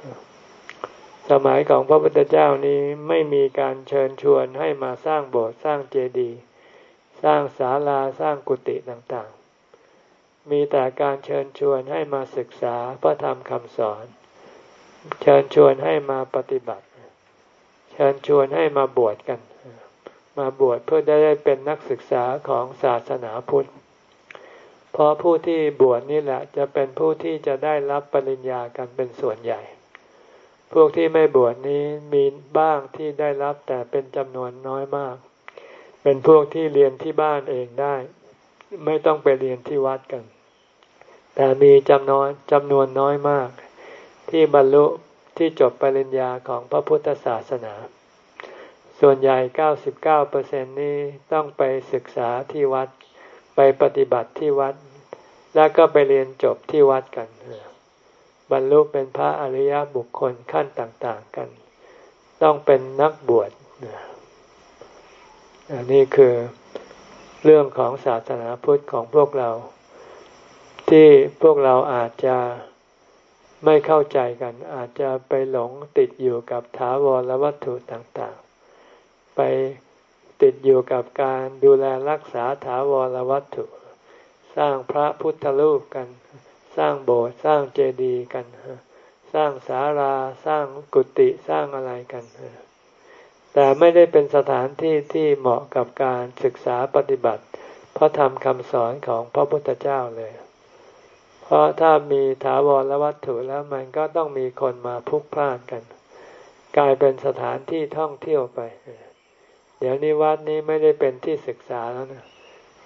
สมัยของพระพุทธเจ้านี้ไม่มีการเชิญชวนให้มาสร้างโบสถ์สร้างเจดีย์สร้างศาลาสร้างกุฏิต่างๆ มีแต่การเชิญชวนให้มาศึกษาพระธรรมคำสอน เชิญชวนให้มาปฏิบัติ ชิญชวนให้มาบวชกัน มาบวชเพื่อได้เป็นนักศึกษาของศาสนาพุทธเพราะผู้ที่บวชนี่แหละ จะเป็นผู้ที่จะได้รับปริญญากันเป็นส่วนใหญ่ พวกที่ไม่บวชนี้มีบ้างที่ได้รับแต่เป็นจำนวนน้อยมากเเป็นพวกที่เรียนที่บ้านเองได้ ไม่ต้องไปเรียนที่วัดกัน แต่มีจำนวนจำนวนน้อยมาก ที่บรรลุ ที่จบปริญญาของพระพุทธศาสนา ส่วนใหญ่ 99%นี้ต้องไปศึกษาที่วัด ไปปฏิบัติที่วัด แล้วก็ไปเรียนจบที่วัดกัน บรรลุเป็นพระอริยบุคคลขั้นต่างๆกัน ต้องเป็นนักบวชอันนี้คือเรื่องของศาสนาพุทธของพวกเรา ที่พวกเราอาจจะ ไม่เข้าใจกัน อาจจะไปหลงติดอยู่กับถาวรวัตถุต่างๆ ไปติดอยู่กับการดูแลรักษาถาวรวัตถุ สร้างพระพุทธรูปกัน สร้างโบสถ์สร้างเจดีย์กัน สร้างศาลาสร้างกุฏิสร้างอะไรกัน แต่ไม่ได้เป็นสถานที่ที่เหมาะกับการศึกษาปฏิบัติพระธรรมคำสอนของพระพุทธเจ้าเลย เพราะถ้ามีถาวรวัตถุแล้วมันก็ต้องมีคนมาพุกพลานกัน กลายเป็นสถานที่ท่องเที่ยวไป เดี๋ยวนี้วัดนี้ไม่ได้เป็นที่ศึกษาแล้วนะ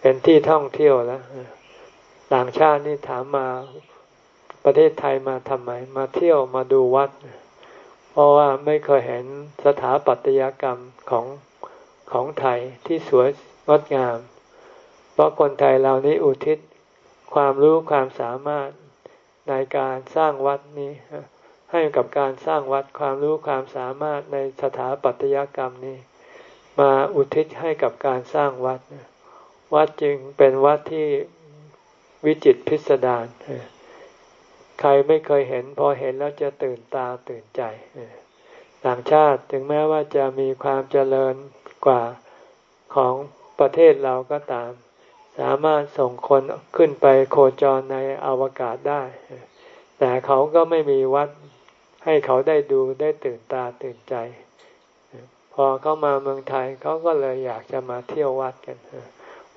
เป็นที่ท่องเที่ยวแล้วต่างชาตินี่ถามมาประเทศไทยมาทำไม มาเที่ยวมาดูวัด เพราะว่าไม่เคยเห็นสถาปัตยกรรมของของไทยที่สวยงดงาม เพราะคนไทยเรานี้อุทิศ ความรู้ความสามารถในการสร้างวัดนี้ ให้กับการสร้างวัดความรู้ความสามารถในสถาปัตยกรรมนี้ มาอุทิศให้กับการสร้างวัด วัดจึงเป็นวัดที่วิจิตพิสดารใครไม่เคยเห็น พอเห็นแล้วจะตื่นตาตื่นใจต่างชาติถึงแม้ว่าจะมีความเจริญกว่าของประเทศเราก็ตาม สามารถส่งคนขึ้นไปโคจรในอวกาศได้ แต่เขาก็ไม่มีวัดให้เขาได้ดูได้ตื่นตาตื่นใจ พอเขามาเมืองไทยเขาก็เลยอยากจะมาเที่ยววัดกัน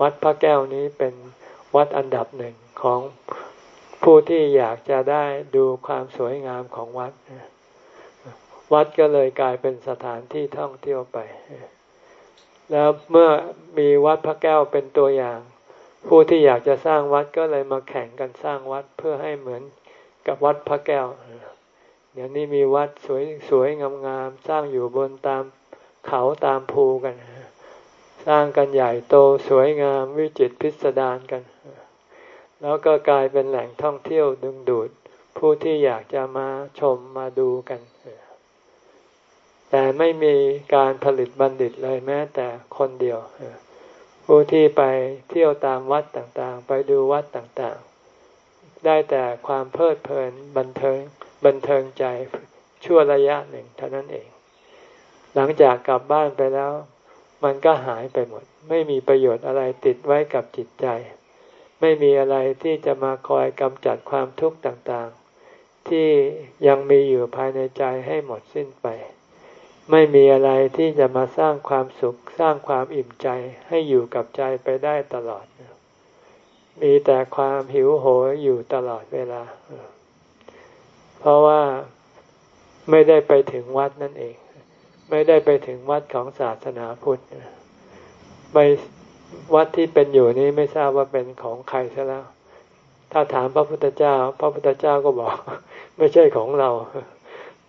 วัดพระแก้วนี้เป็นวัดอันดับหนึ่งของผู้ที่อยากจะได้ดูความสวยงามของวัด วัดก็เลยกลายเป็นสถานที่ท่องเที่ยวไป แล้วเมื่อมีวัดพระแก้วเป็นตัวอย่าง ผู้ที่อยากจะสร้างวัดก็เลยมาแข่งกันสร้างวัดเพื่อให้เหมือนกับวัดพระแก้ว เดี๋ยวนี้มีวัดสวยสวยงามๆสร้างอยู่บนตามเขาตามภูกัน สร้างกันใหญ่โตสวยงามวิจิตรพิสดารกัน แล้วก็กลายเป็นแหล่งท่องเที่ยวดึงดูด ผู้ที่อยากจะมาชมมาดูกัน แต่ไม่มีการผลิตบัณฑิตเลยแม้แต่คนเดียว ผู้ที่ไปเที่ยวตามวัดต่างๆ ไปดูวัดต่างๆ ได้แต่ความเพลิดเพลินบันเทิงบันเทิงใจชั่วระยะหนึ่งเท่านั้นเอง หลังจากกลับบ้านไปแล้ว มันก็หายไปหมด ไม่มีประโยชน์อะไรติดไว้กับจิตใจ ไม่มีอะไรที่จะมาคอยกำจัดความทุกข์ต่างๆ ที่ยังมีอยู่ภายในใจให้หมดสิ้นไป ไม่มีอะไรที่จะมาสร้างความสุขสร้างความอิ่มใจให้อยู่กับใจไปได้ตลอด มีแต่ความหิวโหยอยู่ตลอดเวลา เพราะว่าไม่ได้ไปถึงวัดนั่นเอง ไม่ได้ไปถึงวัดของศาสนาพุทธไปวัดที่เป็นอยู่นี้ไม่ทราบว่าเป็นของใครซะแล้ว ถ้าถามพระพุทธเจ้า พระพุทธเจ้าก็บอก ไม่ใช่ของเรา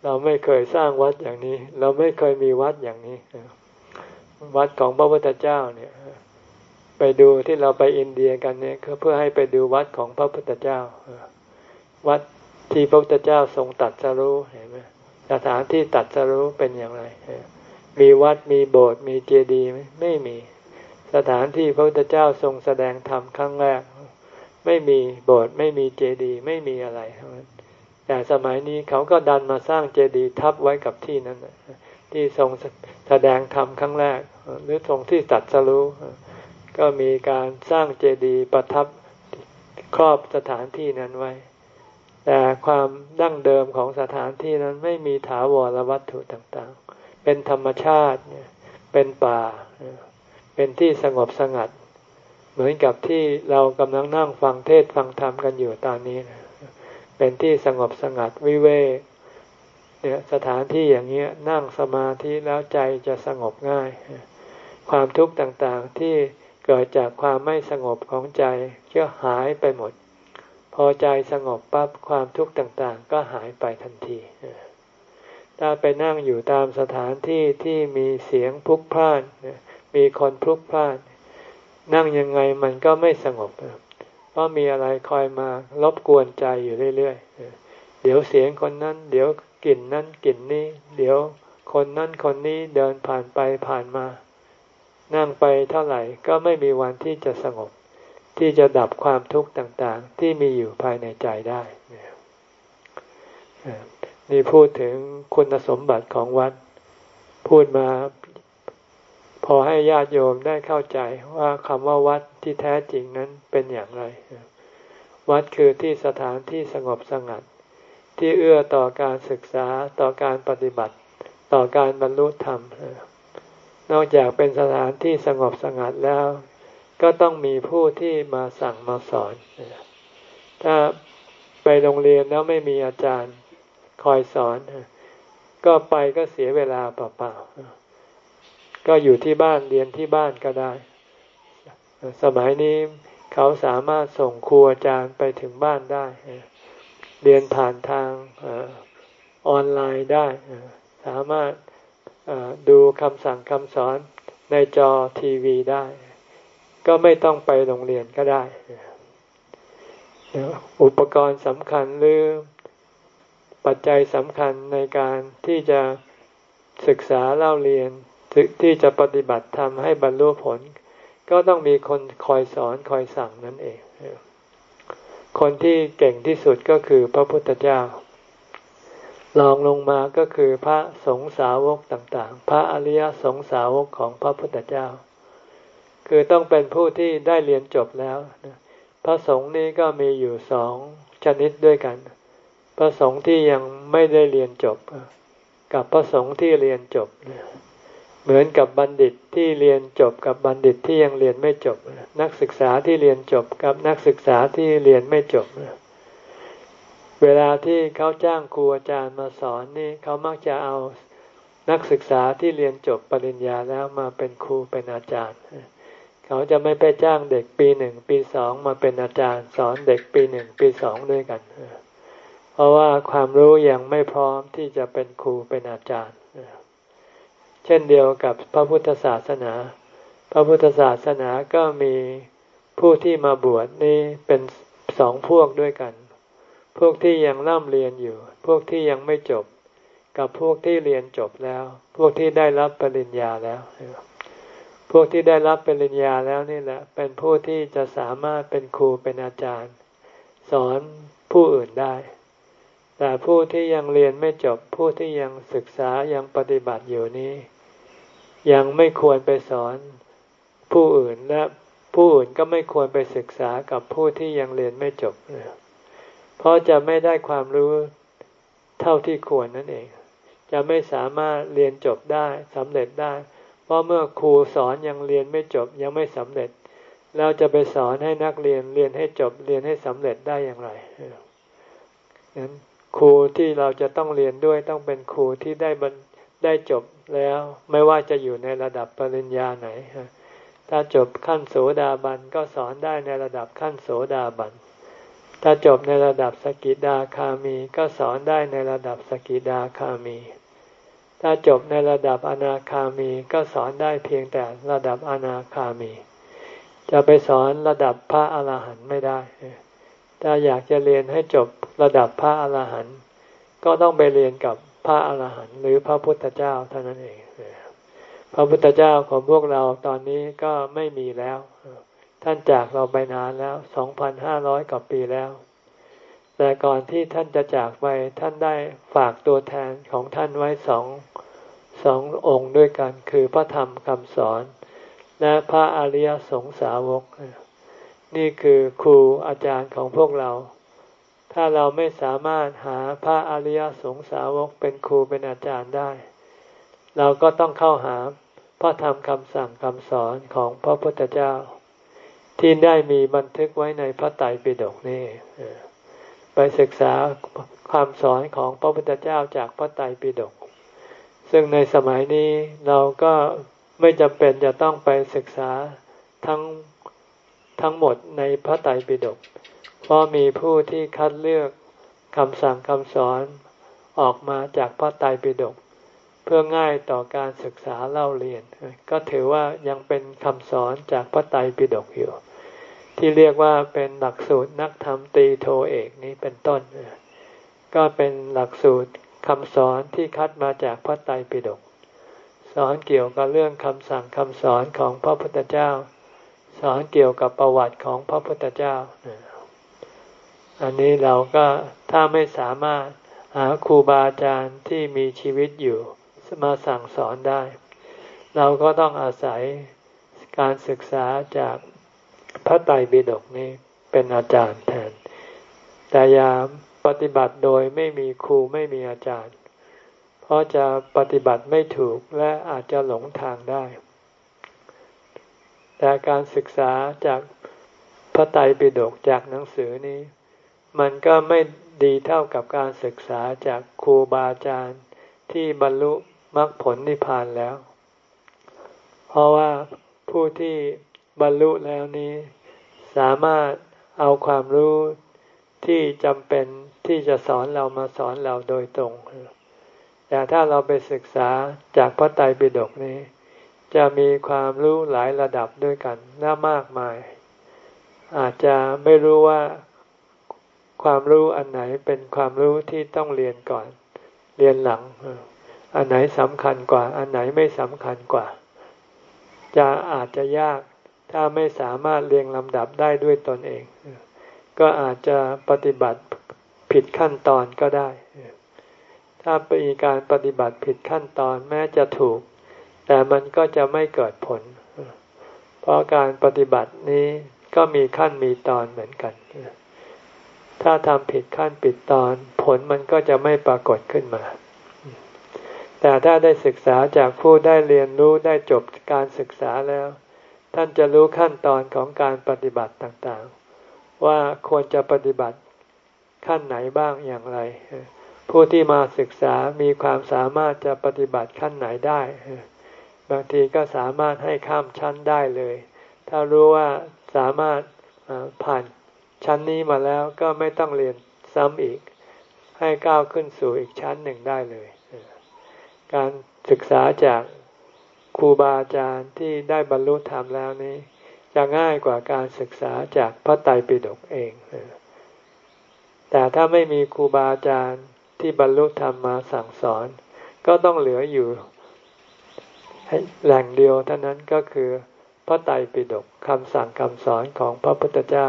เราไม่เคยสร้างวัดอย่างนี้ เราไม่เคยมีวัดอย่างนี้ วัดของพระพุทธเจ้าเนี่ย ไปดูที่เราไปอินเดียกันเนี่ยเพื่อให้ไปดูวัดของพระพุทธเจ้าวัดที่พระพุทธเจ้าทรงตัดสรู้เห็นไหมสถานที่ตัดสรู้เป็นอย่างไร มีวัดมีโบสถ์มีเจดีย์ไหมไม่มี สถานที่พระพุทธเจ้าทรงแสดงธรรมครั้งแรก ไม่มีโบสถ์ไม่มีเจดีย์ไม่มีอะไรทั้งนั้น แต่สมัยนี้เขาก็ดันมาสร้างเจดีย์ทับไว้กับที่นั้นที่ทรงแสดงธรรมครั้งแรก หรือทรงที่ตัดสรู้ก็มีการสร้างเจดีย์ประทับครอบสถานที่นั้นไว้ แต่ความดั้งเดิมของสถานที่นั้นไม่มีถาวรวัตถุต่างๆ เป็นธรรมชาติ เป็นป่า เป็นที่สงบสงัด เหมือนกับที่เรากำลังนั่งฟังเทศฟังธรรมกันอยู่ตอนนี้นะ เป็นที่สงบสงัดวิเวกเนี่ยสถานที่อย่างเงี้ยนั่งสมาธิแล้วใจจะสงบง่าย ความทุกข์ต่างๆที่เกิดจากความไม่สงบของใจก็หายไปหมด พอใจสงบปั๊บความทุกข์ต่างๆ ก็หายไปทันทีถ้าไปนั่งอยู่ตามสถานที่ที่มีเสียงพลุกพล่านมีคนพลุกพล่าน นั่งยังไงมันก็ไม่สงบ เพราะมีอะไรคอยมารบกวนใจอยู่เรื่อยๆ เดี๋ยวเสียงคนนั้น เดี๋ยวกลิ่นนั้นกลิ่นนี้ เดี๋ยวคนนั้นคนนี้เดินผ่านไปผ่านมา นั่งไปเท่าไหร่ก็ไม่มีวันที่จะสงบ ที่จะดับความทุกข์ต่างๆ ที่มีอยู่ภายในใจได้นี่พูดถึงคุณสมบัติของวัด พูดมา พอให้ญาติโยมได้เข้าใจว่าคำว่าวัดที่แท้จริงนั้นเป็นอย่างไร วัดคือที่สถานที่สงบสงัด ที่เอื้อต่อการศึกษาต่อการปฏิบัติ ต่อการบรรลุธรรม นอกจากเป็นสถานที่สงบสงัดแล้ว ก็ต้องมีผู้ที่มาสั่งมาสอน ถ้าไปโรงเรียนแล้วไม่มีอาจารย์คอยสอน ก็ไปก็เสียเวลาเปล่าๆ ก็อยู่ที่บ้านเรียนที่บ้านก็ได้ สมัยนี้เขาสามารถส่งครูอาจารย์ไปถึงบ้านได้ เรียนผ่านทางออนไลน์ได้ สามารถดูคำสั่งคำสอนในจอทีวีได้ ก็ไม่ต้องไปโรงเรียนก็ได้ อุปกรณ์สำคัญหรือปัจจัยสำคัญในการที่จะศึกษาเล่าเรียน ที่จะปฏิบัติทำให้บรรลุผล ก็ต้องมีคนคอยสอนคอยสั่งนั่นเอง คนที่เก่งที่สุดก็คือพระพุทธเจ้าลองลงมาก็คือพระสงฆ์สาวกต่างๆ พระอริยสงฆ์สาวกของพระพุทธเจ้า คือต้องเป็นผู้ที่ได้เรียนจบแล้ว พระสงฆ์นี้ก็มีอยู่สองชนิดด้วยกัน พระสงฆ์ที่ยังไม่ได้เรียนจบ กับพระสงฆ์ที่เรียนจบ เหมือนกับบัณฑิตที่เรียนจบกับบัณฑิตที่ยังเรียนไม่จบ นักศึกษาที่เรียนจบกับนักศึกษาที่เรียนไม่จบ เวลาที่เขาจ้างครูอาจารย์มาสอนนี่เขามักจะเอานักศึกษาที่เรียนจบปริญญาแล้วมาเป็นครูเป็นอาจารย์ เขาจะไม่ไปจ้างเด็กปีหนึ่งปีสองมาเป็นอาจารย์ สอนเด็กปีหนึ่งปีสองด้วยกัน เพราะว่าความรู้ยังไม่พร้อมที่จะเป็นครูเป็นอาจารย์ เช่นเดียวกับพระพุทธศาสนา พระพุทธศาสนาก็มีผู้ที่มาบวชนี่เป็นสองพวกด้วยกัน พวกที่ยังร่ำเรียนอยู่ พวกที่ยังไม่จบ กับพวกที่เรียนจบแล้ว พวกที่ได้รับปริญญาแล้ว พวกที่ได้รับปริญญาแล้วนี่แหละ เป็นผู้ที่จะสามารถเป็นครูเป็นอาจารย์ สอนผู้อื่นได้ แต่ผู้ที่ยังเรียนไม่จบ ผู้ที่ยังศึกษายังปฏิบัติอยู่นี้ ยังไม่ควรไปสอนผู้อื่นและผู้อื่นก็ไม่ควรไปศึกษากับผู้ที่ยังเรียนไม่จบ เพราะจะไม่ได้ความรู้เท่าที่ควรนั่นเอง จะไม่สามารถเรียนจบได้สำเร็จได้ เพราะเมื่อครูสอนยังเรียนไม่จบยังไม่สำเร็จ เราจะไปสอนให้นักเรียนเรียนให้จบเรียนให้สำเร็จได้อย่างไรนั้นครูที่เราจะต้องเรียนด้วยต้องเป็นครูที่ได้บรรได้จบ แล้วไม่ว่าจะอยู่ในระดับปริญญาไหน ถ้าจบขั้นโสดาบันก็สอนได้ในระดับขั้นโสดาบัน ถ้าจบในระดับสกิดาคามีก็สอนได้ในระดับสกิดาคามี ถ้าจบในระดับอนาคามีก็สอนได้เพียงแต่ระดับอนาคามี จะไปสอนระดับพระอรหันต์ไม่ได้ ถ้าอยากจะเรียนให้จบระดับพระอรหันต์ก็ต้องไปเรียนกับ พระอรหันต์หรือพระพุทธเจ้าเท่านั้นเอง พระพุทธเจ้าของพวกเราตอนนี้ก็ไม่มีแล้ว ท่านจากเราไปนานแล้วสองพันห้าร้อยกว่าปีแล้ว แต่ก่อนที่ท่านจะจากไปท่านได้ฝากตัวแทนของท่านไว้สองสององค์ด้วยกัน คือพระธรรมคำสอน และพระอริยสงสาวก นี่คือครูอาจารย์ของพวกเรา ถ้าเราไม่สามารถหาพระอริยสงสาวกเป็นครูเป็นอาจารย์ได้ เราก็ต้องเข้าหาพระธรรมคำสั่งคำสอนของพระพุทธเจ้า ที่ได้มีบันทึกไว้ในพระไตรปิฎกนี่ไปศึกษาความสอนของพระพุทธเจ้าจากพระไตรปิฎกซึ่งในสมัยนี้เราก็ไม่จำเป็นจะต้องไปศึกษาทั้งทั้งหมดในพระไตรปิฎก เพราะมีผู้ที่คัดเลือกคำสั่งคำสอนออกมาจากพระไตรปิฎกเพื่อง่ายต่อการศึกษาเล่าเรียน ก็ถือว่ายังเป็นคำสอนจากพระไตรปิฎกอยู่ ที่เรียกว่าเป็นหลักสูตรนักธรรมตีโทเอกนี้เป็นต้น ก็เป็นหลักสูตรคำสอนที่คัดมาจากพระไตรปิฎกสอนเกี่ยวกับเรื่องคำสั่งคำสอนของพระพุทธเจ้า สอนเกี่ยวกับประวัติของพระพุทธเจ้า อันนี้เราก็ถ้าไม่สามารถหาครูบาอาจารย์ที่มีชีวิตอยู่มาสั่งสอนได้ เราก็ต้องอาศัยการศึกษาจากพระไตรปิฎกนี้เป็นอาจารย์แทน แต่อย่าปฏิบัติโดยไม่มีครูไม่มีอาจารย์ เพราะจะปฏิบัติไม่ถูกและอาจจะหลงทางได้ แต่การศึกษาจากพระไตรปิฎกจากหนังสือนี้ มันก็ไม่ดีเท่ากับการศึกษาจากครูบาอาจารย์ที่บรรลุมรรคผลนิพพานแล้ว เพราะว่าผู้ที่บรรลุแล้วนี้ สามารถเอาความรู้ที่จำเป็นที่จะสอนเรามาสอนเราโดยตรง แต่ถ้าเราไปศึกษาจากพระไตรปิฎกนี้ จะมีความรู้หลายระดับด้วยกันน่ามากมาย อาจจะไม่รู้ว่า ความรู้อันไหนเป็นความรู้ที่ต้องเรียนก่อน เรียนหลัง อันไหนสำคัญกว่า อันไหนไม่สำคัญกว่า จะอาจจะยาก ถ้าไม่สามารถเรียงลำดับได้ด้วยตนเอง ก็อาจจะปฏิบัติผิดขั้นตอนก็ได้ ถ้ามีการปฏิบัติผิดขั้นตอนแม้จะถูก แต่มันก็จะไม่เกิดผล เพราะการปฏิบัตินี้ก็มีขั้นมีตอนเหมือนกัน ถ้าทำผิดขั้นผิดตอน ผลมันก็จะไม่ปรากฏขึ้นมา แต่ถ้าได้ศึกษาจากผู้ได้เรียนรู้ได้จบการศึกษาแล้ว ท่านจะรู้ขั้นตอนของการปฏิบัติต่างๆ ว่าควรจะปฏิบัติขั้นไหนบ้างอย่างไร ผู้ที่มาศึกษามีความสามารถจะปฏิบัติขั้นไหนได้ บางทีก็สามารถให้ข้ามชั้นได้เลย ถ้ารู้ว่าสามารถผ่าน ชั้นนี้มาแล้วก็ไม่ต้องเรียนซ้ำอีก ให้ก้าวขึ้นสู่อีกชั้นหนึ่งได้เลย การศึกษาจากครูบาอาจารย์ที่ได้บรรลุธรรมแล้วนี้ จะง่ายกว่าการศึกษาจากพระไตรปิฎกเอง แต่ถ้าไม่มีครูบาอาจารย์ที่บรรลุธรรมมาสั่งสอน ก็ต้องเหลืออยู่แหล่งเดียวเท่านั้นก็คือพระไตรปิฎกคำสั่งคำสอนของพระพุทธเจ้า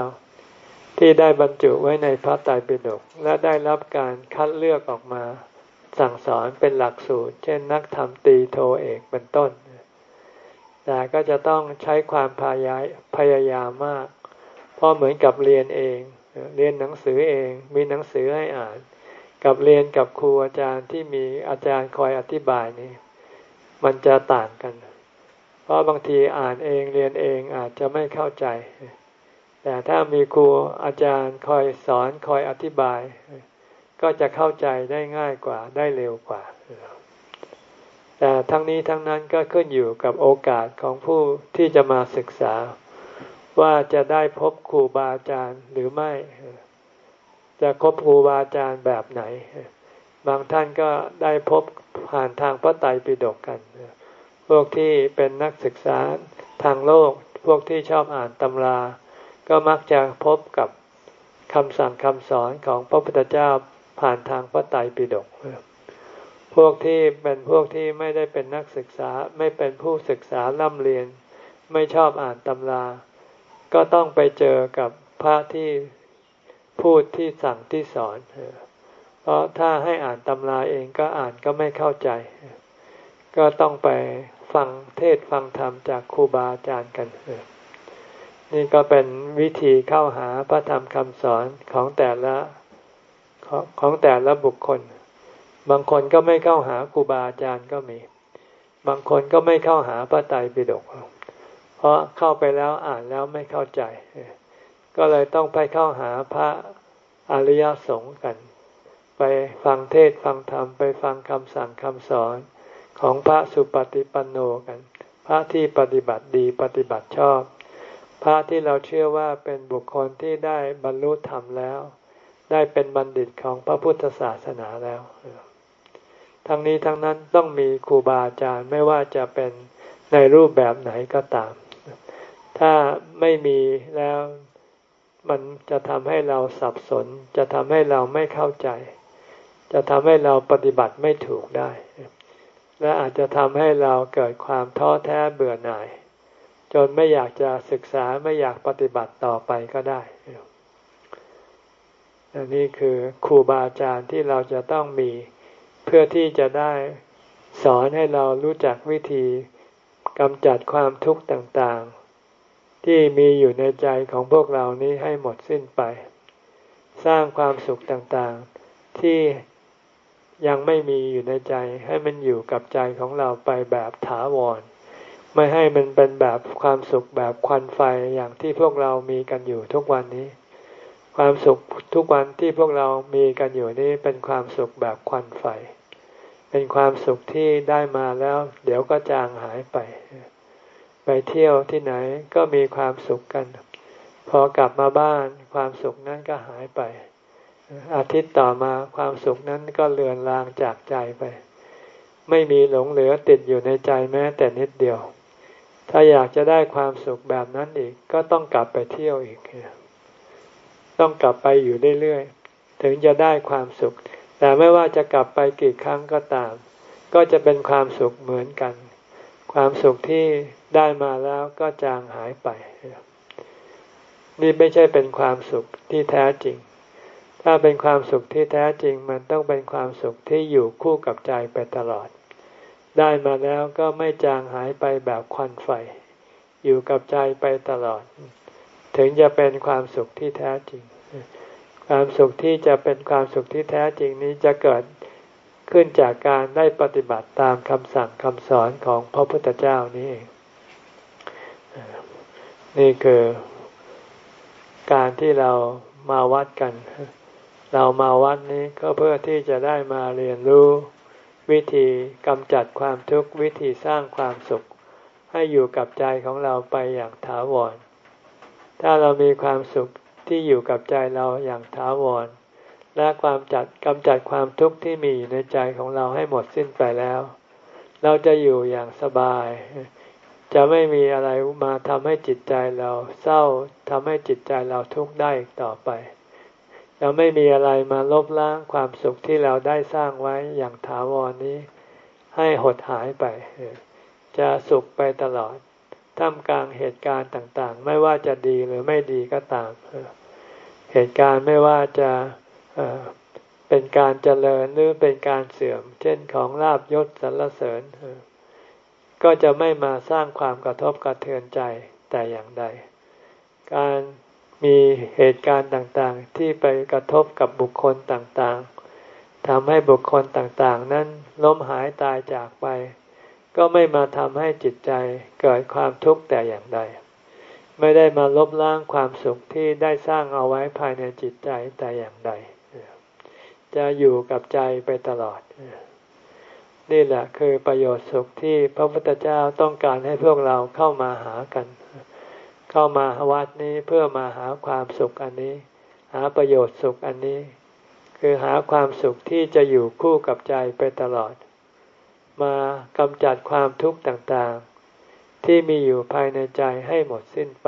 ที่ได้บรรจุไว้ในพระไตรปิฎกและได้รับการคัดเลือกออกมา สั่งสอนเป็นหลักสูตร เช่นนักธรรมตีโทเอกเป็นต้น แต่ก็จะต้องใช้ความพยายพยายามมาก เพราะเหมือนกับเรียนเอง เรียนหนังสือเองมีหนังสือให้อ่าน กับเรียนกับครูอาจารย์ที่มีอาจารย์คอยอธิบายนี่มันจะต่างกัน เพราะบางทีอ่านเองเรียนเองอาจจะไม่เข้าใจ แต่ถ้ามีครูอาจารย์คอยสอนคอยอธิบาย ก็จะเข้าใจได้ง่ายกว่าได้เร็วกว่า แต่ทั้งนี้ทั้งนั้นก็ขึ้นอยู่กับโอกาสของผู้ที่จะมาศึกษา ว่าจะได้พบครูบาอาจารย์หรือไม่ จะคบครูบาอาจารย์แบบไหน บางท่านก็ได้พบผ่านทางพระไตรปิฎกกัน พวกที่เป็นนักศึกษาทางโลก พวกที่ชอบอ่านตำรา ก็มักจะพบกับคำสั่งคำสอนของพระพุทธเจ้าผ่านทางพระไตรปิฎกพวกที่เป็นพวกที่ไม่ได้เป็นนักศึกษาไม่เป็นผู้ศึกษาล่ำเรียน ไม่ชอบอ่านตำรา ก็ต้องไปเจอกับพระที่พูดที่สั่งที่สอนเพราะถ้าให้อ่านตำราเองก็อ่านก็ไม่เข้าใจ ก็ต้องไปฟังเทศฟังธรรมจากครูบาอาจารย์กันเอ นี่ก็เป็นวิธีเข้าหาพระธรรมคำสอนของแต่ละของแต่ละบุคคล บางคนก็ไม่เข้าหาครูบาอาจารย์ก็มี บางคนก็ไม่เข้าหาพระไตรปิฎกเพราะเข้าไปแล้วอ่านแล้วไม่เข้าใจ ก็เลยต้องไปเข้าหาพระอริยสงฆ์กัน ไปฟังเทศฟังธรรมไปฟังคำสั่งคำสอนของพระสุปฏิปันโนกัน พระที่ปฏิบัติดีปฏิบัติชอบ พระที่เราเชื่อว่าเป็นบุคคลที่ได้บรรลุธรรมแล้ว ได้เป็นบัณฑิตของพระพุทธศาสนาแล้ว ทั้งนี้ทั้งนั้นต้องมีครูบาอาจารย์ไม่ว่าจะเป็นในรูปแบบไหนก็ตาม ถ้าไม่มีแล้วมันจะทำให้เราสับสน จะทำให้เราไม่เข้าใจ จะทำให้เราปฏิบัติไม่ถูกได้ และอาจจะทำให้เราเกิดความท้อแท้เบื่อหน่าย จนไม่อยากจะศึกษาไม่อยากปฏิบัติต่อไปก็ได้อันนี้คือครูบาอาจารย์ที่เราจะต้องมีเพื่อที่จะได้สอนให้เรารู้จักวิธีกำจัดความทุกข์ต่างๆ ที่มีอยู่ในใจของพวกเรานี้ให้หมดสิ้นไป สร้างความสุขต่างๆ ที่ยังไม่มีอยู่ในใจให้มันอยู่กับใจของเราไปแบบถาวร ไม่ให้มันเป็นแบบความสุขแบบควันไฟอย่างที่พวกเรามีกันอยู่ทุกวันนี้ ความสุขทุกวันที่พวกเรามีกันอยู่นี้เป็นความสุขแบบควันไฟ เป็นความสุขที่ได้มาแล้ว เดี๋ยวก็จางหายไป ไปเที่ยวที่ไหนก็มีความสุขกัน พอกลับมาบ้านความสุขนั้นก็หายไป อาทิตย์ต่อมาความสุขนั้นก็เลือนลางจากใจไป ไม่มีหลงเหลือติดอยู่ในใจแม้แต่นิดเดียว ถ้าอยากจะได้ความสุขแบบนั้นอีก ก็ต้องกลับไปเที่ยวอีก ต้องกลับไปอยู่เรื่อยๆ ถึงจะได้ความสุข แต่ไม่ว่าจะกลับไปกี่ครั้งก็ตาม ก็จะเป็นความสุขเหมือนกัน ความสุขที่ได้มาแล้วก็จางหายไป นี่ไม่ใช่เป็นความสุขที่แท้จริง ถ้าเป็นความสุขที่แท้จริง มันต้องเป็นความสุขที่อยู่คู่กับใจไปตลอด ได้มาแล้วก็ไม่จางหายไปแบบควันไฟ อยู่กับใจไปตลอด ถึงจะเป็นความสุขที่แท้จริง ความสุขที่จะเป็นความสุขที่แท้จริงนี้จะเกิดขึ้นจากการได้ปฏิบัติตามคำสั่งคำสอนของพระพุทธเจ้านี้เองนี่คือการที่เรามาวัดกัน เรามาวัดนี้ก็เพื่อที่จะได้มาเรียนรู้ วิธีกำจัดความทุกข์วิธีสร้างความสุข ให้อยู่กับใจของเราไปอย่างถาวร ถ้าเรามีความสุขที่อยู่กับใจเราอย่างถาวร และความจัดกำจัดความทุกข์ที่มีในใจของเราให้หมดสิ้นไปแล้ว เราจะอยู่อย่างสบาย จะไม่มีอะไรมาทำให้จิตใจเราเศร้าทำให้จิตใจเราทุกข์ได้อีกต่อไป จะไม่มีอะไรมาลบล้างความสุขที่เราได้สร้างไว้อย่างถาวรนนี้ ให้หดหายไป จะสุขไปตลอด ท่ามกลางเหตุการณ์ต่างๆ ไม่ว่าจะดีหรือไม่ดีก็ตาม เหตุการณ์ไม่ว่าจะเป็นการเจริญหรือเป็นการเสื่อม เช่นของลาบยศสรรเสริญ ก็จะไม่มาสร้างความกระทบกระเทือนใจแต่อย่างใด การ มีเหตุการณ์ต่างๆ ที่ไปกระทบกับบุคคลต่างๆทำให้บุคคลต่างๆ นั้นล้มหายตายจากไป ก็ไม่มาทำให้จิตใจเกิดความทุกข์แต่อย่างใด ไม่ได้มาลบล้างความสุขที่ได้สร้างเอาไว้ภายในจิตใจแต่อย่างใด จะอยู่กับใจไปตลอด นี่แหละคือประโยชน์สุขที่พระพุทธเจ้าต้องการให้พวกเราเข้ามาหากัน เข้ามาวัดนี้เพื่อมาหาความสุขอันนี้ หาประโยชน์สุขอันนี้ คือหาความสุขที่จะอยู่คู่กับใจไปตลอด มากำจัดความทุกข์ต่างๆ ที่มีอยู่ภายในใจให้หมดสิ้นไป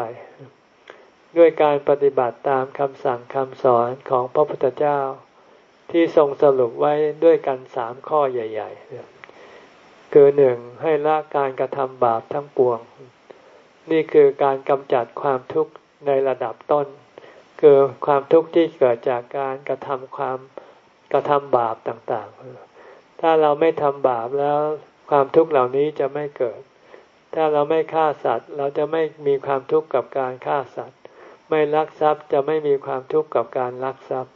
ด้วยการปฏิบัติตามคำสั่งคำสอนของพระพุทธเจ้า ที่ทรงสรุปไว้ด้วยกันสามข้อใหญ่ ๆ คือหนึ่งให้ละการกระทำบาปทั้งปวง นี่คือการกำจัดความทุกข์ในระดับต้น คือความทุกข์ที่เกิดจากการกระทำความกระทำบาปต่างๆ ถ้าเราไม่ทำบาปแล้วความทุกข์เหล่านี้จะไม่เกิด ถ้าเราไม่ฆ่าสัตว์ เราจะไม่มีความทุกข์กับการฆ่าสัตว์ ไม่ลักทรัพย์จะไม่มีความทุกข์กับการลักทรัพย์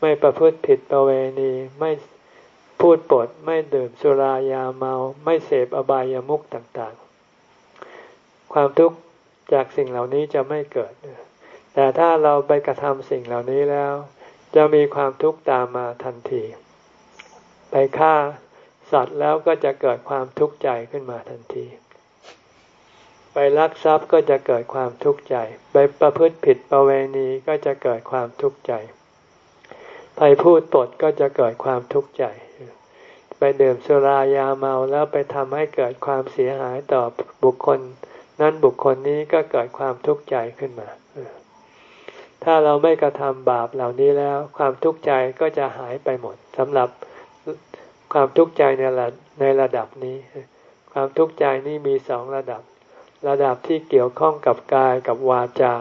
ไม่ประพฤติผิดประเวณี ไม่พูดปด ไม่ดื่มสุรายาเมา ไม่เสพอบายามุขต่างๆ ความทุกข์จากสิ่งเหล่านี้จะไม่เกิด แต่ถ้าเราไปกระทำสิ่งเหล่านี้แล้ว จะมีความทุกข์ตามมาทันที ไปฆ่าสัตว์แล้วก็จะเกิดความทุกข์ใจขึ้นมาทันที ไปลักทรัพย์ก็จะเกิดความทุกข์ใจ ไปประพฤติผิดประเวณีก็จะเกิดความทุกข์ใจ ไปพูดปดก็จะเกิดความทุกข์ใจ ไปดื่มสุรายาเมาแล้วไปทำให้เกิดความเสียหายต่อบุคคล นั้นบุคคลนี้ก็เกิดความทุกข์ใจขึ้นมา ถ้าเราไม่กระทำบาปเหล่านี้แล้ว ความทุกข์ใจก็จะหายไปหมดสำหรับความทุกข์ใจในระในระดับนี้ ความทุกข์ใจนี้มีสองระดับ ระดับที่เกี่ยวข้องกับกายกับวาจา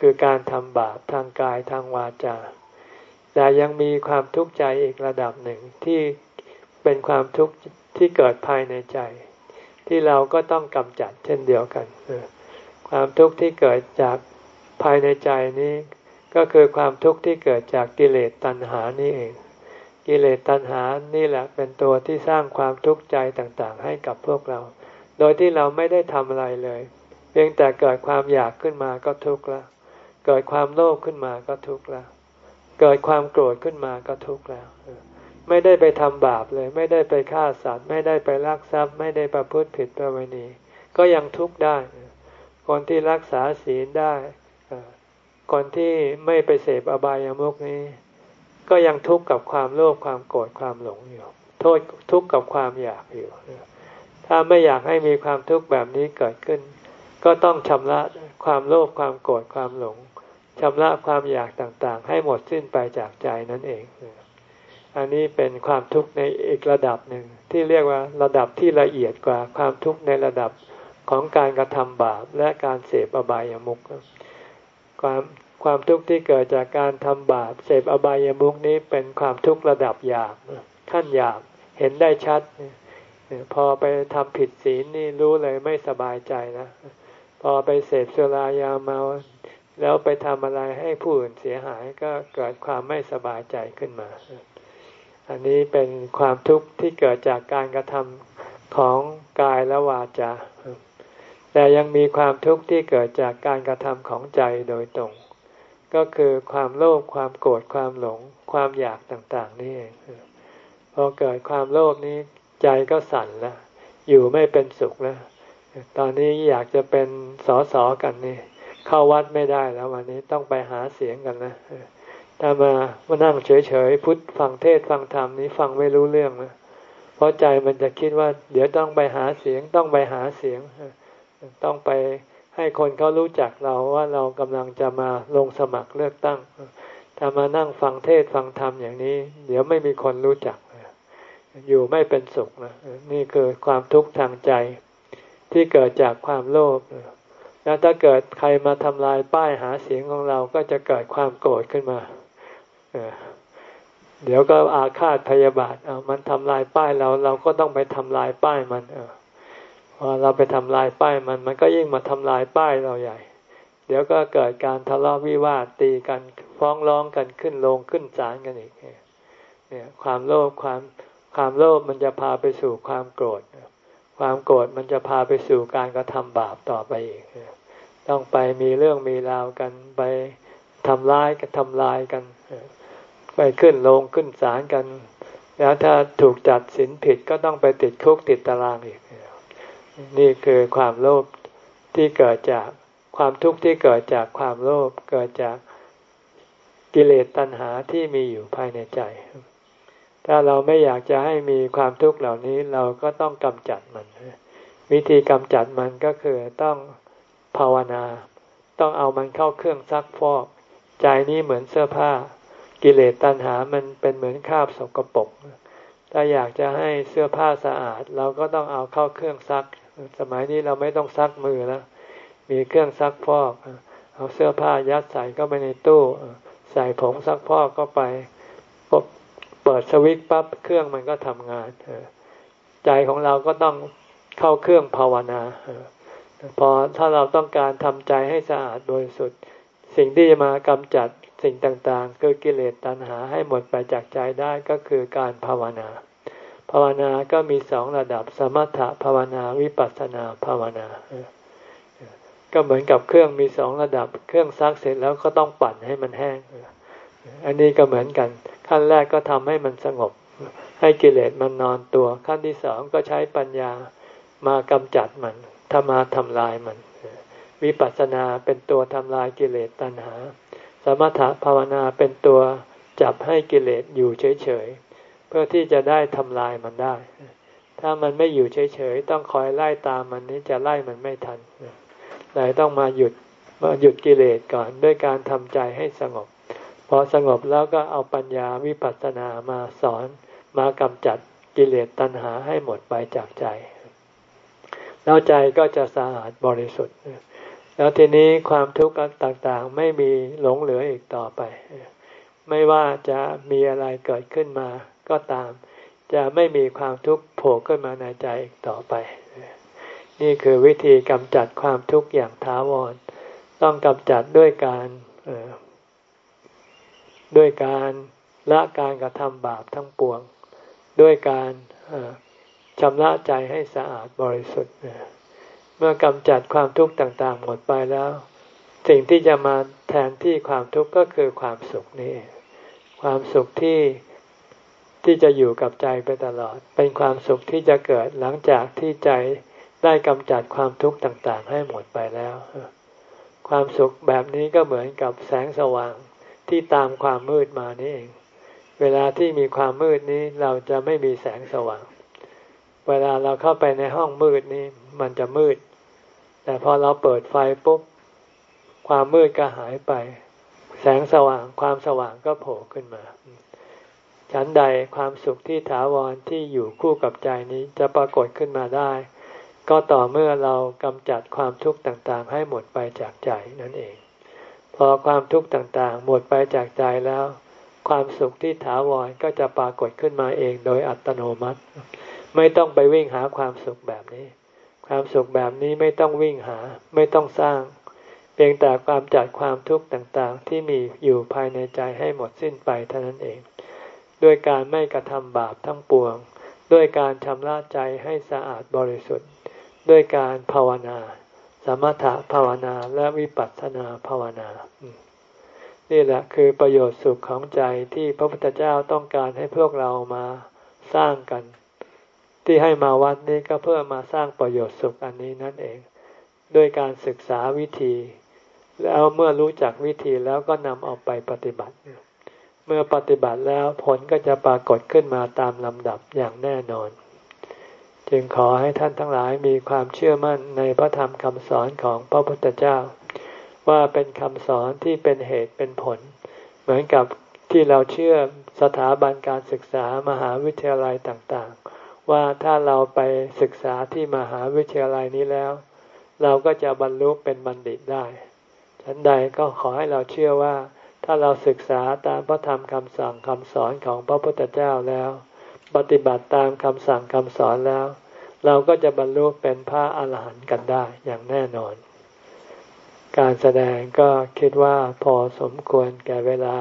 คือการทำบาปทางกายทางวาจา แต่ยังมีความทุกข์ใจอีกระดับหนึ่งที่เป็นความทุกข์ที่เกิดภายในใจ ที่เราก็ต้องกำจัดเช่นเดียวกันความทุกข์ที่เกิดจากภายในใจนี้ ก็คือความทุกข์ที่เกิดจากกิเลสตัณหานี่เอง กิเลสตัณหานี่แหละเป็นตัวที่สร้างความทุกข์ใจต่างๆ ให้กับพวกเรา โดยที่เราไม่ได้ทำอะไรเลย เพียงแต่เกิดความอยากขึ้นมาก็ทุกข์แล้วเกิดความโลภขึ้นมาก็ทุกข์แล้วเกิดความโกรธขึ้นมาก็ทุกข์แล้ว ไม่ได้ไปทำบาปเลย ไม่ได้ไปฆ่าสัตว์ ไม่ได้ไปลักทรัพย์ ไม่ได้ประพฤติผิดประเวณี ก็ยังทุกข์ได้ คนที่รักษาศีลได้คนที่ไม่ไปเสพอบายามุกนี้ ก็ยังทุกข์กับความโลภความโกรธความหลงอยู่ โทษทุกข์กับความอยากอยู่ ถ้าไม่อยากให้มีความทุกข์แบบนี้เกิดขึ้น ก็ต้องชำระความโลภความโกรธความหลงชำระความอยากต่างๆ ให้หมดสิ้นไปจากใจนั่นเอง อันนี้เป็นความทุกข์ในอีกระดับหนึ่ง ที่เรียกว่าระดับที่ละเอียดกว่าความทุกข์ในระดับของการกระทำบาปและการเสพอบายามุขความความทุกข์ที่เกิดจากการทำบาปเสพอบายามุขนี้เป็นความทุกข์ระดับหยาบขั้นหยาบเห็นได้ชัด พอไปทำผิดศีลนี่รู้เลยไม่สบายใจนะพอไปเสพสุรายาเมา แล้วไปทำอะไรให้ผู้อื่นเสียหายก็เกิดความไม่สบายใจขึ้นมา อันนี้เป็นความทุกข์ที่เกิดจากการกระทำของกายและวาจา แต่ยังมีความทุกข์ที่เกิดจากการกระทำของใจโดยตรง ก็คือความโลภ ความโกรธ ความหลง ความอยากต่างๆ นี่เองพอเกิดความโลภนี้ใจก็สั่นล้วอยู่ไม่เป็นสุขแล้ว ตอนนี้อยากจะเป็นสอสอกันนี่ เข้าวัดไม่ได้แล้ววันนี้ต้องไปหาเสียงกันนะ ถ้ามามานั่งเฉยๆพุทธฟังเทศฟังธรรมนี้ฟังไม่รู้เรื่องนะเพราะใจมันจะคิดว่า เดี๋ยวต้องไปหาเสียงต้องไปหาเสียง ต้องไปให้คนเขารู้จักเราว่าเรากำลังจะมาลงสมัครเลือกตั้งถ้ามานั่งฟังเทศฟังธรรมอย่างนี้ เดี๋ยวไม่มีคนรู้จัก อยู่ไม่เป็นสุขนะนี่คือความทุกข์ทางใจที่เกิดจากความโลภแล้วถ้าเกิดใครมาทำลายป้ายหาเสียงของเราก็จะเกิดความโกรธขึ้นมา เดี๋ยวก็อาฆาตพยาบาทเอามันทำลายป้ายเราเราก็ต้องไปทำลายป้ายมันเออพอเราไปทำลายป้ายมัน มันก็ยิ่งมาทำลายป้ายเราใหญ่ เดี๋ยวก็เกิดการทะเลาะวิวาทตีกันฟ้องร้องกันขึ้นลงขึ้นศาลกันอีกเนี่ยความโลภความความโลภมันจะพาไปสู่ความโกรธ ความโกรธมันจะพาไปสู่การกระทำบาปต่อไปอีก ต้องไปมีเรื่องมีราวกันไปทำร้ายกันทำลายกัน ไปขึ้นลงขึ้นศาลกัน แล้วถ้าถูกจัดสินผิดก็ต้องไปติดคุกติดตารางอีก นี่คือความโลภที่เกิดจากความทุกข์ที่เกิดจากความโลภเกิดจากกิเลสตัณหาที่มีอยู่ภายในใจ ถ้าเราไม่อยากจะให้มีความทุกข์เหล่านี้เราก็ต้องกำจัดมัน วิธีกำจัดมันก็คือต้องภาวนา ต้องเอามันเข้าเครื่องซักฟอก ใจนี้เหมือนเสื้อผ้า กิเลสตัณหามันเป็นเหมือนคราบสกปรกถ้าอยากจะให้เสื้อผ้าสะอาด เราก็ต้องเอาเข้าเครื่องซัก สมัยนี้เราไม่ต้องซักมือแล้ว มีเครื่องซักฟอกเอาเสื้อผ้ายัดใส่ก็ไปในตู้ ใส่ผงซักฟอกก็ไปเปิดสวิตช์ปั๊บเครื่องมันก็ทำงานใจของเราก็ต้องเข้าเครื่องภาวนาพอถ้าเราต้องการทำใจให้สะอาดบริสุทธิ์ สิ่งที่จะมากำจัด สิ่งต่างๆ คือกิเลสตัณหาให้หมดไปจากใจได้ก็คือการภาวนา ภาวนาก็มีสองระดับสมถะภาวนาวิปัสสนาภาวนา ก็เหมือนกับเครื่องมีสองระดับ เครื่องซักเสร็จแล้วก็ต้องปั่นให้มันแห้ง อันนี้ก็เหมือนกัน ขั้นแรกก็ทำให้มันสงบ ให้กิเลสมันนอนตัว ขั้นที่สองก็ใช้ปัญญามากำจัดมันทามาทำลายมัน วิปัสสนาเป็นตัวทำลายกิเลสตัณหา สมถภาวนาเป็นตัวจับให้กิเลสอยู่เฉยๆ เพื่อที่จะได้ทำลายมันได้ ถ้ามันไม่อยู่เฉยๆ ต้องคอยไล่ตามมันนี้จะไล่มันไม่ทันเลยต้องมาหยุดมาหยุดกิเลสก่อนด้วยการทำใจให้สงบ พอสงบแล้วก็เอาปัญญาวิปัสสนามาสอนมากำจัดกิเลสตัณหาให้หมดไปจากใจ แล้วใจก็จะสะอาดบริสุทธิ์ แล้วทีนี้ความทุกข์ต่างๆ ไม่มีหลงเหลืออีกต่อไป ไม่ว่าจะมีอะไรเกิดขึ้นมาก็ตาม จะไม่มีความทุกข์โผล่ขึ้นมาในใจอีกต่อไป นี่คือวิธีกำจัดความทุกข์อย่างท้าวร ต้องกำจัดด้วยการด้วยการละการกระทำบาปทั้งปวง ด้วยการชำระใจให้สะอาดบริสุทธิ์ เมื่อกำจัดความทุกข์ต่างๆ หมดไปแล้ว สิ่งที่จะมาแทนที่ความทุกข์ก็คือความสุขนี่ความสุขที่ที่จะอยู่กับใจไปตลอด เป็นความสุขที่จะเกิดหลังจากที่ใจได้กำจัดความทุกข์ต่างๆ ให้หมดไปแล้ว ความสุขแบบนี้ก็เหมือนกับแสงสว่างที่ตามความมืดมานี่เอง เวลาที่มีความมืดนี้เราจะไม่มีแสงสว่าง เวลาเราเข้าไปในห้องมืดนี้ มันจะมืด แต่พอเราเปิดไฟปุ๊บความมืดก็หายไป แสงสว่างความสว่างก็โผล่ขึ้นมา ฉันใดความสุขที่ถาวรที่อยู่คู่กับใจนี้จะปรากฏขึ้นมาได้ ก็ต่อเมื่อเรากำจัดความทุกข์ต่างๆ ให้หมดไปจากใจนั่นเอง พอความทุกข์ต่างๆ หมดไปจากใจแล้ว ความสุขที่ถาวรก็จะปรากฏขึ้นมาเองโดยอัตโนมัติ ไม่ต้องไปวิ่งหาความสุขแบบนี้ ความสุขแบบนี้ไม่ต้องวิ่งหาไม่ต้องสร้าง เพียงแต่ความจัดความทุกข์ต่างๆ ที่มีอยู่ภายในใจให้หมดสิ้นไปเท่านั้นเอง ด้วยการไม่กระทำบาปทั้งปวง ด้วยการชำระใจให้สะอาดบริสุทธิ์ ด้วยการภาวนา สมถะภาวนาและวิปัสสนาภาวนา นี่แหละคือประโยชน์สุขของใจที่พระพุทธเจ้าต้องการให้พวกเรามาสร้างกัน ที่ให้มาวัดนี้ก็เพื่อมาสร้างประโยชน์สุขอันนี้นั่นเอง ด้วยการศึกษาวิธี แล้วเมื่อรู้จักวิธีแล้วก็นำเอาไปปฏิบัติ เมื่อปฏิบัติแล้วผลก็จะปรากฏขึ้นมาตามลำดับอย่างแน่นอน จึงขอให้ท่านทั้งหลายมีความเชื่อมั่นในพระธรรมคำสอนของพระพุทธเจ้า ว่าเป็นคำสอนที่เป็นเหตุเป็นผล เหมือนกับที่เราเชื่อสถาบันการศึกษามหาวิทยาลัยต่างๆ ว่าถ้าเราไปศึกษาที่มหาวิทยาลัยนี้แล้ว เราก็จะบรรลุเป็นบัณฑิตได้ ฉันใดก็ขอให้เราเชื่อว่า ถ้าเราศึกษาตามพระธรรมคำสั่งคำสอนของพระพุทธเจ้าแล้ว ปฏิบัติตามคำสั่งคำสอนแล้ว เราก็จะบรรลุเป็นพระอาหารหันต์กันได้อย่างแน่นอน การแสดงก็คิดว่าพอสมควรแก่เวลา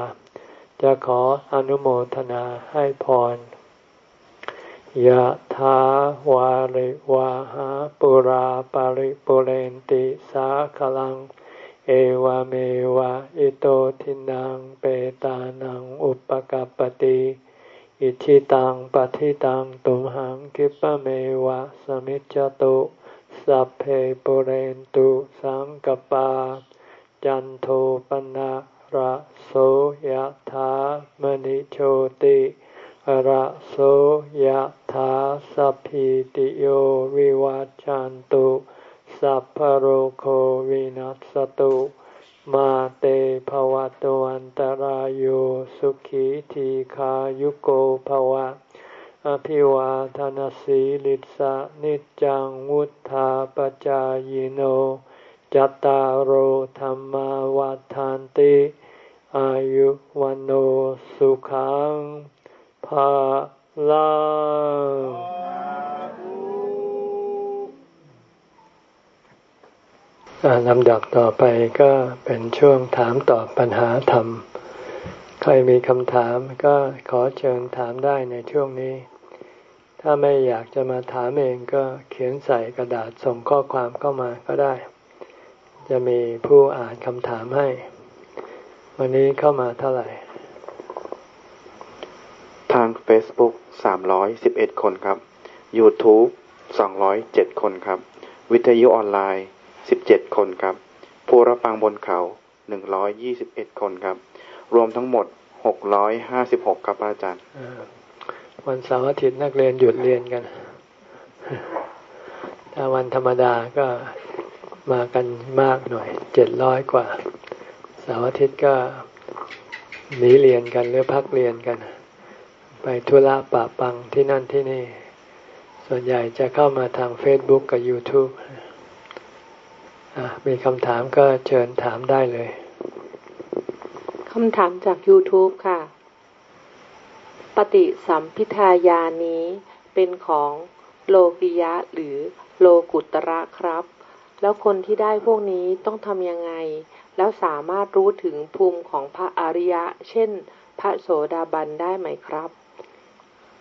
จะขออนุโมทนาให้พร ยะถาวาริวาหาปุราปาริปุเรนติสาคลัง เอวเมวะอิโตทินังเปตานังอุปกัปติอิชิตังปฏิตังตุมหังคิปะเมวะสมิจจตุสัพเพปุเรนตุสังกปา จันโทปนะระโสยธามณิโชติ ระโสยธาสัพพิติโยวิวัจจันตุสัพพโรโควินัสตุ มาเตภวะตวันตารโยสุขีทีขายุโกภวะ อภิวาทานสีลิสะนิจังวุธาปจายโนจตารโหธรรมวาทานติ อายุวันโอสุขัง ภาลังลำดับต่อไปก็เป็นช่วงถามตอบปัญหาธรรม ใครมีคำถามก็ขอเชิญถามได้ในช่วงนี้ ถ้าไม่อยากจะมาถามเองก็เขียนใส่กระดาษส่งข้อความเข้ามาก็ได้ จะมีผู้อ่านคำถามให้ วันนี้เข้ามาเท่าไหร่ Facebook 311 คนครับ YouTube 207 คนครับ วิทยุออนไลน์ 17 คนครับ ผู้รับฟังบนเขา 121 คนครับ รวมทั้งหมด 656 ครับอาจารย์ วันเสาร์อาทิตย์นักเรียนหยุดเรียนกัน ถ้าวันธรรมดาก็มากันมากหน่อยเจ็ดร้อยกว่า เสาร์อาทิตย์ก็หนีเรียนกันหรือพักเรียนกัน ไปธุระปะปังที่นั่นที่นี่ ส่วนใหญ่จะเข้ามาทาง Facebook กับ YouTube มีคำถามก็เชิญถามได้เลย คำถามจาก YouTube ค่ะ ปฏิสัมพิทายานี้เป็นของโลกิยะหรือโลกุตระครับ แล้วคนที่ได้พวกนี้ต้องทำยังไง แล้วสามารถรู้ถึงภูมิของพระอริยะ เช่น พระโสดาบันได้ไหมครับ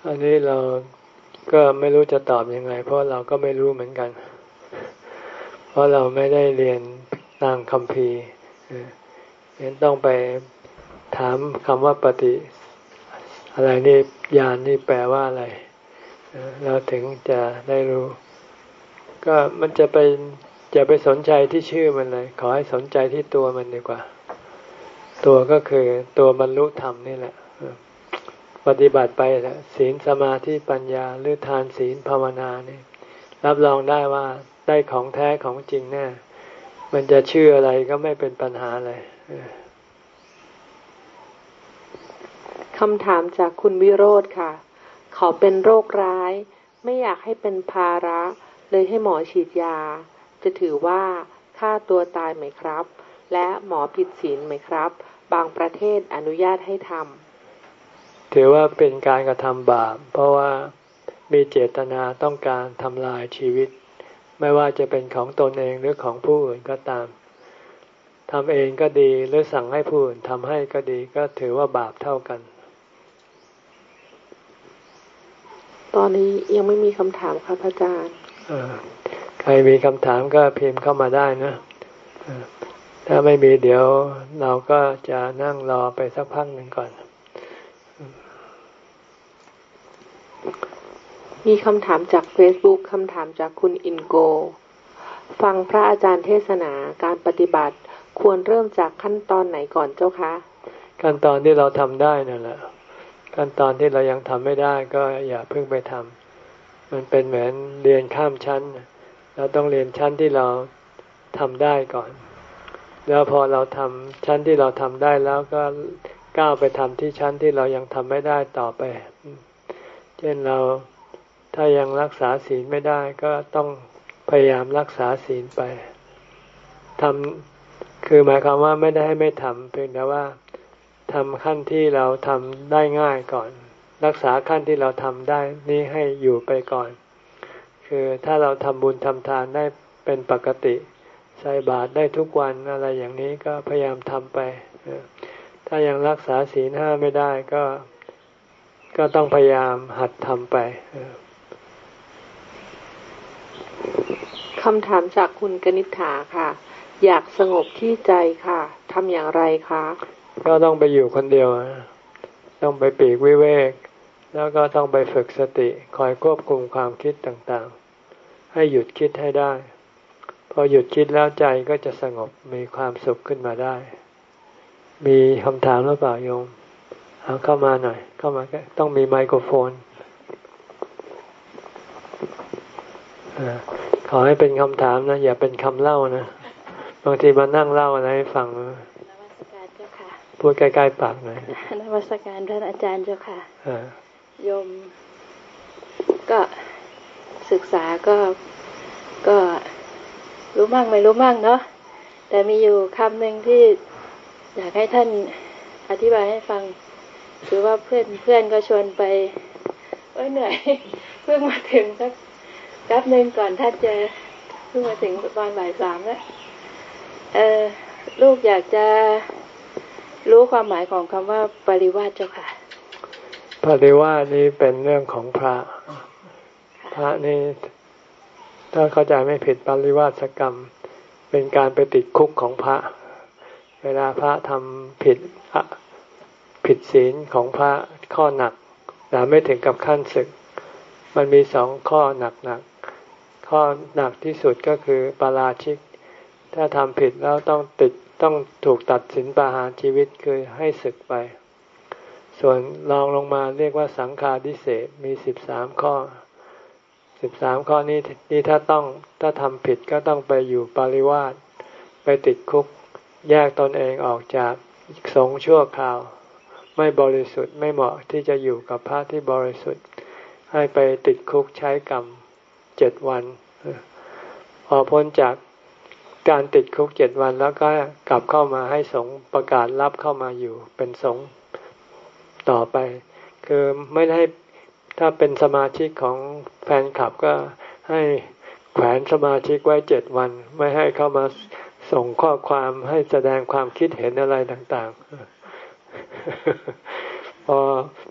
อันนี้เราก็ไม่รู้จะตอบยังไง เพราะเราก็ไม่รู้เหมือนกัน เพราะเราไม่ได้เรียนตามคำพีเห็นต้องไปถามคำว่าปฏิ อะไรนี่ยานนี่แปลว่าอะไรเราถึงจะได้รู้ ก็มันจะไปจะไปสนใจที่ชื่อมันเลย ขอให้สนใจที่ตัวมันดีกว่า ตัวก็คือตัวบรรลุธรรมนี่แหละ ปฏิบัติไปศีลสมาธิปัญญาหรือทานศีลภาวนาเนี่ยรับรองได้ว่าได้ของแท้ของจริงแน่มันจะชื่ออะไรก็ไม่เป็นปัญหาเลยคำถามจากคุณวิโรธค่ะ เขาเป็นโรคร้าย ไม่อยากให้เป็นภาระ เลยให้หมอฉีดยา จะถือว่าฆ่าตัวตายไหมครับ และหมอผิดศีลไหมครับ บางประเทศอนุญาตให้ทำ ถือว่าเป็นการกระทำบาป เพราะว่ามีเจตนาต้องการทำลายชีวิต ไม่ว่าจะเป็นของตนเองหรือของผู้อื่นก็ตามทำเองก็ดีหรือสั่งให้ผู้อื่นทำให้ก็ดีก็ถือว่าบาปเท่ากัน ตอนนี้ยังไม่มีคำถามครับอาจารย์ใครมีคำถามก็พิมพ์เข้ามาได้นะถ้าไม่มีเดี๋ยวเราก็จะนั่งรอไปสักพักหนึ่งก่อน มีคำถามจาก Facebook คำถามจากคุณอินโก ฟังพระอาจารย์เทศนาการปฏิบัติควรเริ่มจากขั้นตอนไหนก่อนเจ้าคะ ขั้นตอนที่เราทำได้นั่นแหละ ขั้นตอนที่เรายังทำไม่ได้ก็อย่าเพิ่งไปทำมันเป็นเหมือนเรียนข้ามชั้น เราต้องเรียนชั้นที่เราทำได้ก่อน แล้วพอเราทำชั้นที่เราทำได้แล้วก็ก้าวไปทำที่ชั้นที่เรายังทำไม่ได้ต่อไป เช่นเรา ถ้ายังรักษาศีลไม่ได้ก็ต้องพยายามรักษาศีลไปทำคือหมายความว่าไม่ได้ให้ไม่ทำเพียงแต่ว่าทำขั้นที่เราทำได้ง่ายก่อน รักษาขั้นที่เราทำได้นี้ให้อยู่ไปก่อน คือถ้าเราทำบุญทำทานได้เป็นปกติใส่บาตรได้ทุกวันอะไรอย่างนี้ก็พยายามทำไป ถ้ายังรักษาศีลห้าไม่ได้ก็ก็ต้องพยายามหัดทำไป คำถามจากคุณกนิษฐาค่ะ อยากสงบที่ใจค่ะทำอย่างไรคะก็ต้องไปอยู่คนเดียว ต้องไปปีกวิเวก แล้วก็ต้องไปฝึกสติคอยควบคุมความคิดต่างๆ ให้หยุดคิดให้ได้ พอหยุดคิดแล้วใจก็จะสงบมีความสุขขึ้นมาได้ มีคำถามหรือเปล่าโยมเอาเข้ามาหน่อย เข้ามาต้องมีไมโครโฟน ขอให้เป็นคำถามนะ อย่าเป็นคำเล่านะ บางทีมานั่งเล่าอะไรให้ฟังนะพูดใกล้ๆปากหน่อยนวัตการท่านอาจารย์เจ้าค่ะโยม ก็ศึกษาก็ก็รู้มั่งไม่รู้มั่งเนาะแต่มีอยู่คำหนึ่งที่อยากให้ท่านอธิบายให้ฟังคือว่าเพื่อนเพื่อนก็ชวนไปเอ้ยเหนื่อย เพิ่งมาถึงสัก แป๊บหนึ่งก่อนท่านจะเพิ่งมาถึงตอนบ่ายสามแล้วเออลูกอยากจะรู้ความหมายของคำว่าปริวาสเจ้าค่ะ ปริวาสนี้เป็นเรื่องของพระ พระนี่ถ้าเข้าใจไม่ผิดปริวาสกรรม เป็นการไปติดคุกของพระ เวลาพระทำผิดผิดศีลของพระข้อหนักแต่ไม่ถึงกับขั้นศึก มันมีสองข้อหนักหนัก ข้อหนักที่สุดก็คือปาราชิก ถ้าทำผิดแล้วต้องติดต้องถูกตัดสินประหารชีวิตคือให้ศึกไป ส่วนรองลงมาเรียกว่าสังฆาทิเศษมีสิบสามข้อสิบสามข้อนี้นี่ถ้าต้องถ้าทำผิดก็ต้องไปอยู่ปาริวาสไปติดคุก แยกตนเองออกจากสงชั่วคราว ไม่บริสุทธิ์ไม่เหมาะที่จะอยู่กับพระที่บริสุทธิ์ ให้ไปติดคุกใช้กรรม เจ็ดวัน พอพ้นจากการติดคุกเจ็ดวันแล้วก็กลับเข้ามาให้สงประกาศรับเข้ามาอยู่เป็นสงต่อไป คือไม่ได้ถ้าเป็นสมาชิกของแฟนคลับก็ให้แขวนสมาชิกไว้เจ็ดวัน ไม่ให้เข้ามาส่งข้อความให้แสดงความคิดเห็นอะไรต่างๆ พอ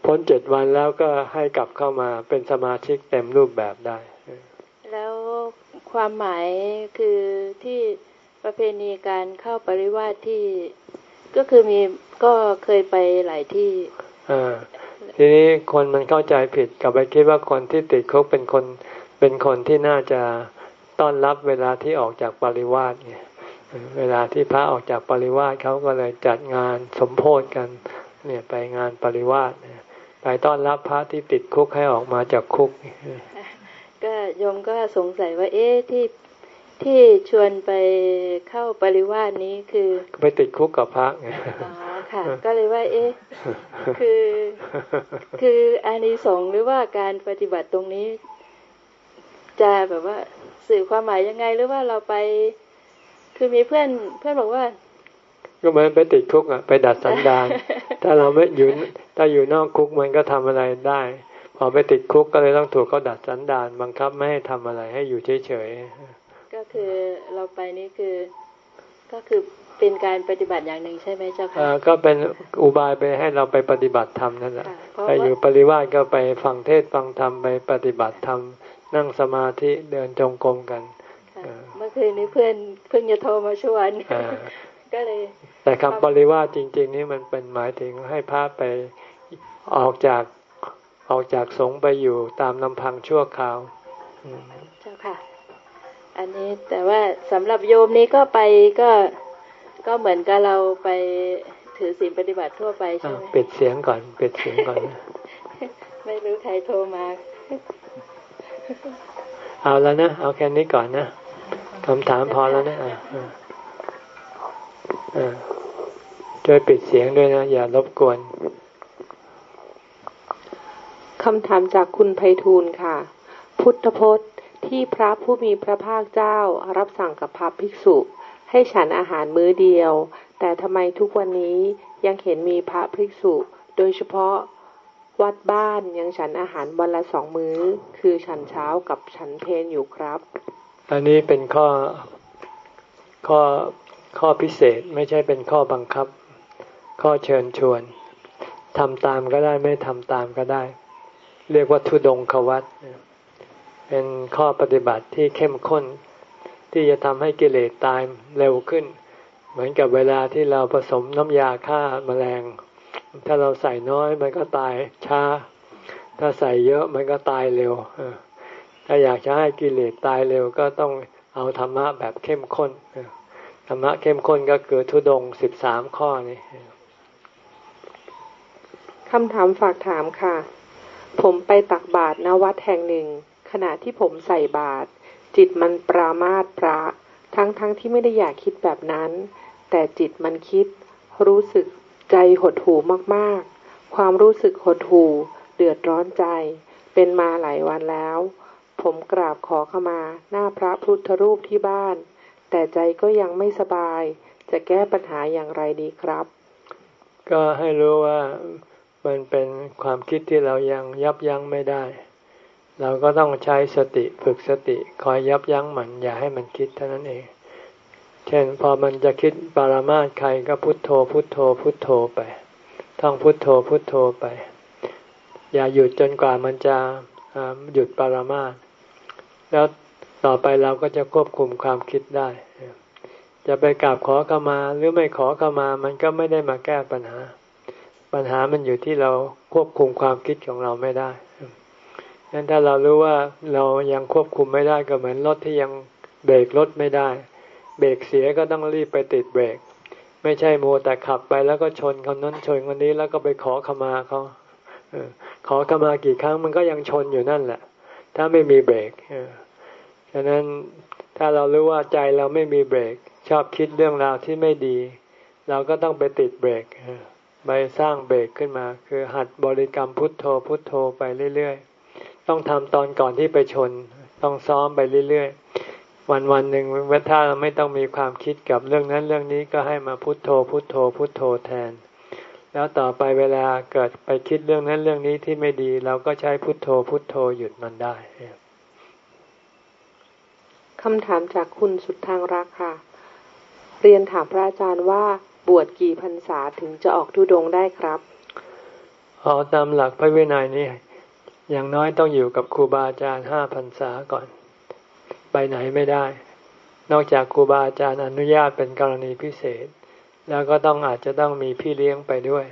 พ้นเจ็ดวันแล้วก็ให้กลับเข้ามาเป็นสมาชิกเต็มรูปแบบได้ ความหมายคือที่ประเพณีการเข้าปริวาสที่ ก็คือมีก็เคยไปหลายที่ทีนี้คนมันเข้าใจผิดกลับไปคิดว่าคนที่ติดคุกเป็นคนเป็นคนที่น่าจะต้อนรับเวลาที่ออกจากปริวาสเนี่ยเวลาที่พระออกจากปริวาสเขาก็เลยจัดงานสมโพธิกัน เนี่ยไปงานปริวาสไปต้อนรับพระที่ติดคุกให้ออกมาจากคุก ก็โยมก็สงสัยว่า เอ๊ะที่ที่ชวนไปเข้าปริวาสนี้คือ ไปติดคุกกับพระไงอ๋อค่ะก็เลยว่า เอ๊ะคือ คืออานิสงส์หรือว่าการปฏิบัติตรงนี้ จะแบบว่าสื่อความหมายยังไงหรือว่าเราไป คือมีเพื่อนเพื่อนบอกว่าก็เหมือนไปติดคุกอะไปดัดสันดานถ้าเราไม่อยู่ถ้าอยู่นอกคุกมันก็ทำอะไรได้พ อไปติดคุกก็เลยต้องถูกเขาดัดสันดานบังคับไม่ให้ทำอะไรให้อยู่เฉยๆ ก็คือเราไปนี่คือก็คือเป็นการปฏิบัติอย่างหนึ่งใช่ไหมเจ้าค่ะก็เป็นอุบายไปให้เราไปปฏิบัติธรรมนั่นแหละไปอยู่ปริวาสก็ไปฟังเทศฟังธรรมไปปฏิบัติธรรมนั่งสมาธิเดินจงกรมกันเมื่อคืนนี้เพื่อนเพิ่งจะโทรมาชวนก็เลย แต่คำปริวาสจริง ๆ นี่มันเป็นหมายถึงให้พระไปออกจาก ออกจากสงไปอยู่ตามลำพังชั่วคราวเจ้าค่ะ อันนี้แต่ว่าสำหรับโยมนี้ก็ไปก็ก็เหมือนกับเราไปถือศีลปฏิบัติทั่วไปใช่ไหมปิดเสียงก่อนปิดเสียงก่อน ไม่รู้ใครโทรมาเอาแล้วนะ เอาแค่นี้ก่อนนะคำถามพอแล้วนะช่วยปิดเสียงด้วยนะ อย่ารบกวน คำถามจากคุณไพฑูรย์ค่ะ พุทธพจน์ที่พระผู้มีพระภาคเจ้ารับสั่งกับพระภิกษุ ให้ฉันอาหารมื้อเดียว แต่ทำไมทุกวันนี้ยังเห็นมีพระภิกษุ โดยเฉพาะวัดบ้านยังฉันอาหารวันละสองมือ้อ คือฉันเช้ากับฉันเพนอยู่ครับ อันนี้เป็นข้อข้อข้อพิเศษไม่ใช่เป็นข้อบังคับ ข้อเชิญชวนทำตามก็ได้ไม่ทำตามก็ได้ เรียกว่าทุดงควัตเป็นข้อปฏิบัติที่เข้มข้น ที่จะทำให้กิเลสตายเร็วขึ้น เหมือนกับเวลาที่เราผสมน้ำยาฆ่ามาแมลง ถ้าเราใส่น้อยมันก็ตายช้า ถ้าใส่เยอะมันก็ตายเร็วถ้าอยากจะให้กิเลสตายเร็วก็ต้องเอาธรรมะแบบเข้มข้นธรรมะเข้มข้นก็คือทุดงสิบสามข้อนี้คำถามฝากถามค่ะ ผมไปตักบาตรณวัดแห่งหนึ่ง ขณะที่ผมใส่บาตรจิตมันปรามาตพระ ทั้งทั้งที่ไม่ได้อยากคิดแบบนั้น แต่จิตมันคิด รู้สึกใจหดหูมากๆ ความรู้สึกหดหูเดือดร้อนใจ เป็นมาหลายวันแล้ว ผมกราบขอขมาหน้าพระพุทธรูปที่บ้าน แต่ใจก็ยังไม่สบาย จะแก้ปัญหาอย่างไรดีครับ ก็ให้รู้ว่า มันเป็นความคิดที่เรายังยับยั้งไม่ได้ เราก็ต้องใช้สติฝึกสติคอยยับยั้งมัน อย่าให้มันคิดเท่านั้นเอง เช่นพอมันจะคิดปรามาสใครก็พุทโธ พุทโธ พุทโธไป ท่องพุทโธพุทโธไป อย่าหยุดจนกว่ามันจะหยุดปรามาสแล้วต่อไปเราก็จะควบคุมความคิดได้จะไปกราบขอขามาหรือไม่ขอขามา มันก็ไม่ได้มาแก้ปัญหา ปัญหามันอยู่ที่เราควบคุมความคิดของเราไม่ได้งั้นถ้าเรารู้ว่าเรายังควบคุมไม่ได้ก็เหมือนรถที่ยังเบรกรถไม่ได้ เบรกเสียก็ต้องรีบไปติดเบรก ไม่ใช่โมแต่ขับไปแล้วก็ชนคนนั้นชนคนนี้แล้วก็ไปขอขมาเขาขอขมากี่ครั้งมันก็ยังชนอยู่นั่นแหละ ถ้าไม่มีเบรกฉะนั้นถ้าเรารู้ว่าใจเราไม่มีเบรก ชอบคิดเรื่องราวที่ไม่ดี เราก็ต้องไปติดเบรก ไปสร้างเบรกขึ้นมา คือหัดบริกรรมพุทโธพุทโธไปเรื่อยๆ ต้องทำตอนก่อนที่ไปชน ต้องซ้อมไปเรื่อยๆ วันวันหนึ่งเวถ้าเราไม่ต้องมีความคิดกับเรื่องนั้นเรื่องนี้ก็ให้มาพุทโธพุทโธพุทโธแทน แล้วต่อไปเวลาเกิดไปคิดเรื่องนั้นเรื่องนี้ที่ไม่ดี เราก็ใช้พุทโธพุทโธหยุดมันได้คำถามจากคุณสุดทางรักค่ะ เรียนถามพระอาจารย์ว่า บวชกี่พรรษาถึงจะออกทุดงได้ครับอ๋อตามหลักพระวินัยนี่อย่างน้อยต้องอยู่กับครูบาอาจารย์ห้าพรรษาก่อน ไปไหนไม่ได้ นอกจากครูบาอาจารย์อนุญาตเป็นกรณีพิเศษ แล้วก็ต้องอาจจะต้องมีพี่เลี้ยงไปด้วย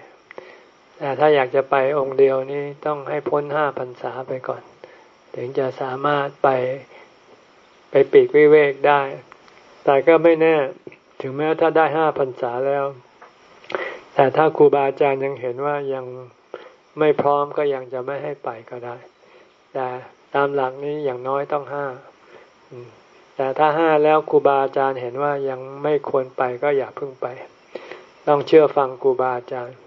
แต่ถ้าอยากจะไปองค์เดียวนี้ต้องให้พ้นห้าพรรษาไปก่อน ถึงจะสามารถไปไปปีกวิเวกได้ แต่ก็ไม่แน่ ถึงแม้ถ้าได้ห้าพรรษาแล้ว แต่ถ้าครูบาอาจารย์ยังเห็นว่ายังไม่พร้อมก็ยังจะไม่ให้ไปก็ได้ แต่ตามหลักนี้อย่างน้อยต้องห้าแต่ถ้าห้าแล้วครูบาอาจารย์เห็นว่ายังไม่ควรไปก็อย่าเพิ่งไป ต้องเชื่อฟังครูบาอาจารย์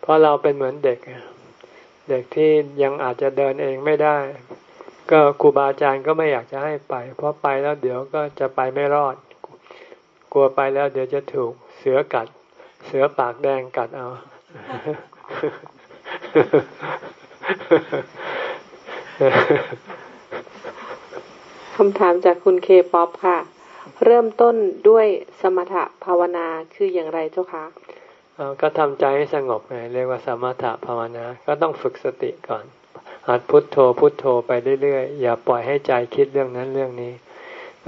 เพราะเราเป็นเหมือนเด็ก เด็กที่ยังอาจจะเดินเองไม่ได้ ก็ครูบาอาจารย์ก็ไม่อยากจะให้ไป เพราะไปแล้วเดี๋ยวก็จะไปไม่รอด กลัวไปแล้วเดี๋ยวจะถูกเสือกัด เสือปากแดงกัดเอา คำถามจากคุณเคป๊อปค่ะ เริ่มต้นด้วยสมถะภาวนาคืออย่างไรเจ้าคะก็ทำใจให้สงบไงเรียกว่าสมถะภาวนา ก็ต้องฝึกสติก่อนหัดพุทโธพุทโธไปเรื่อยๆ อย่าปล่อยให้ใจคิดเรื่องนั้นเรื่องนี้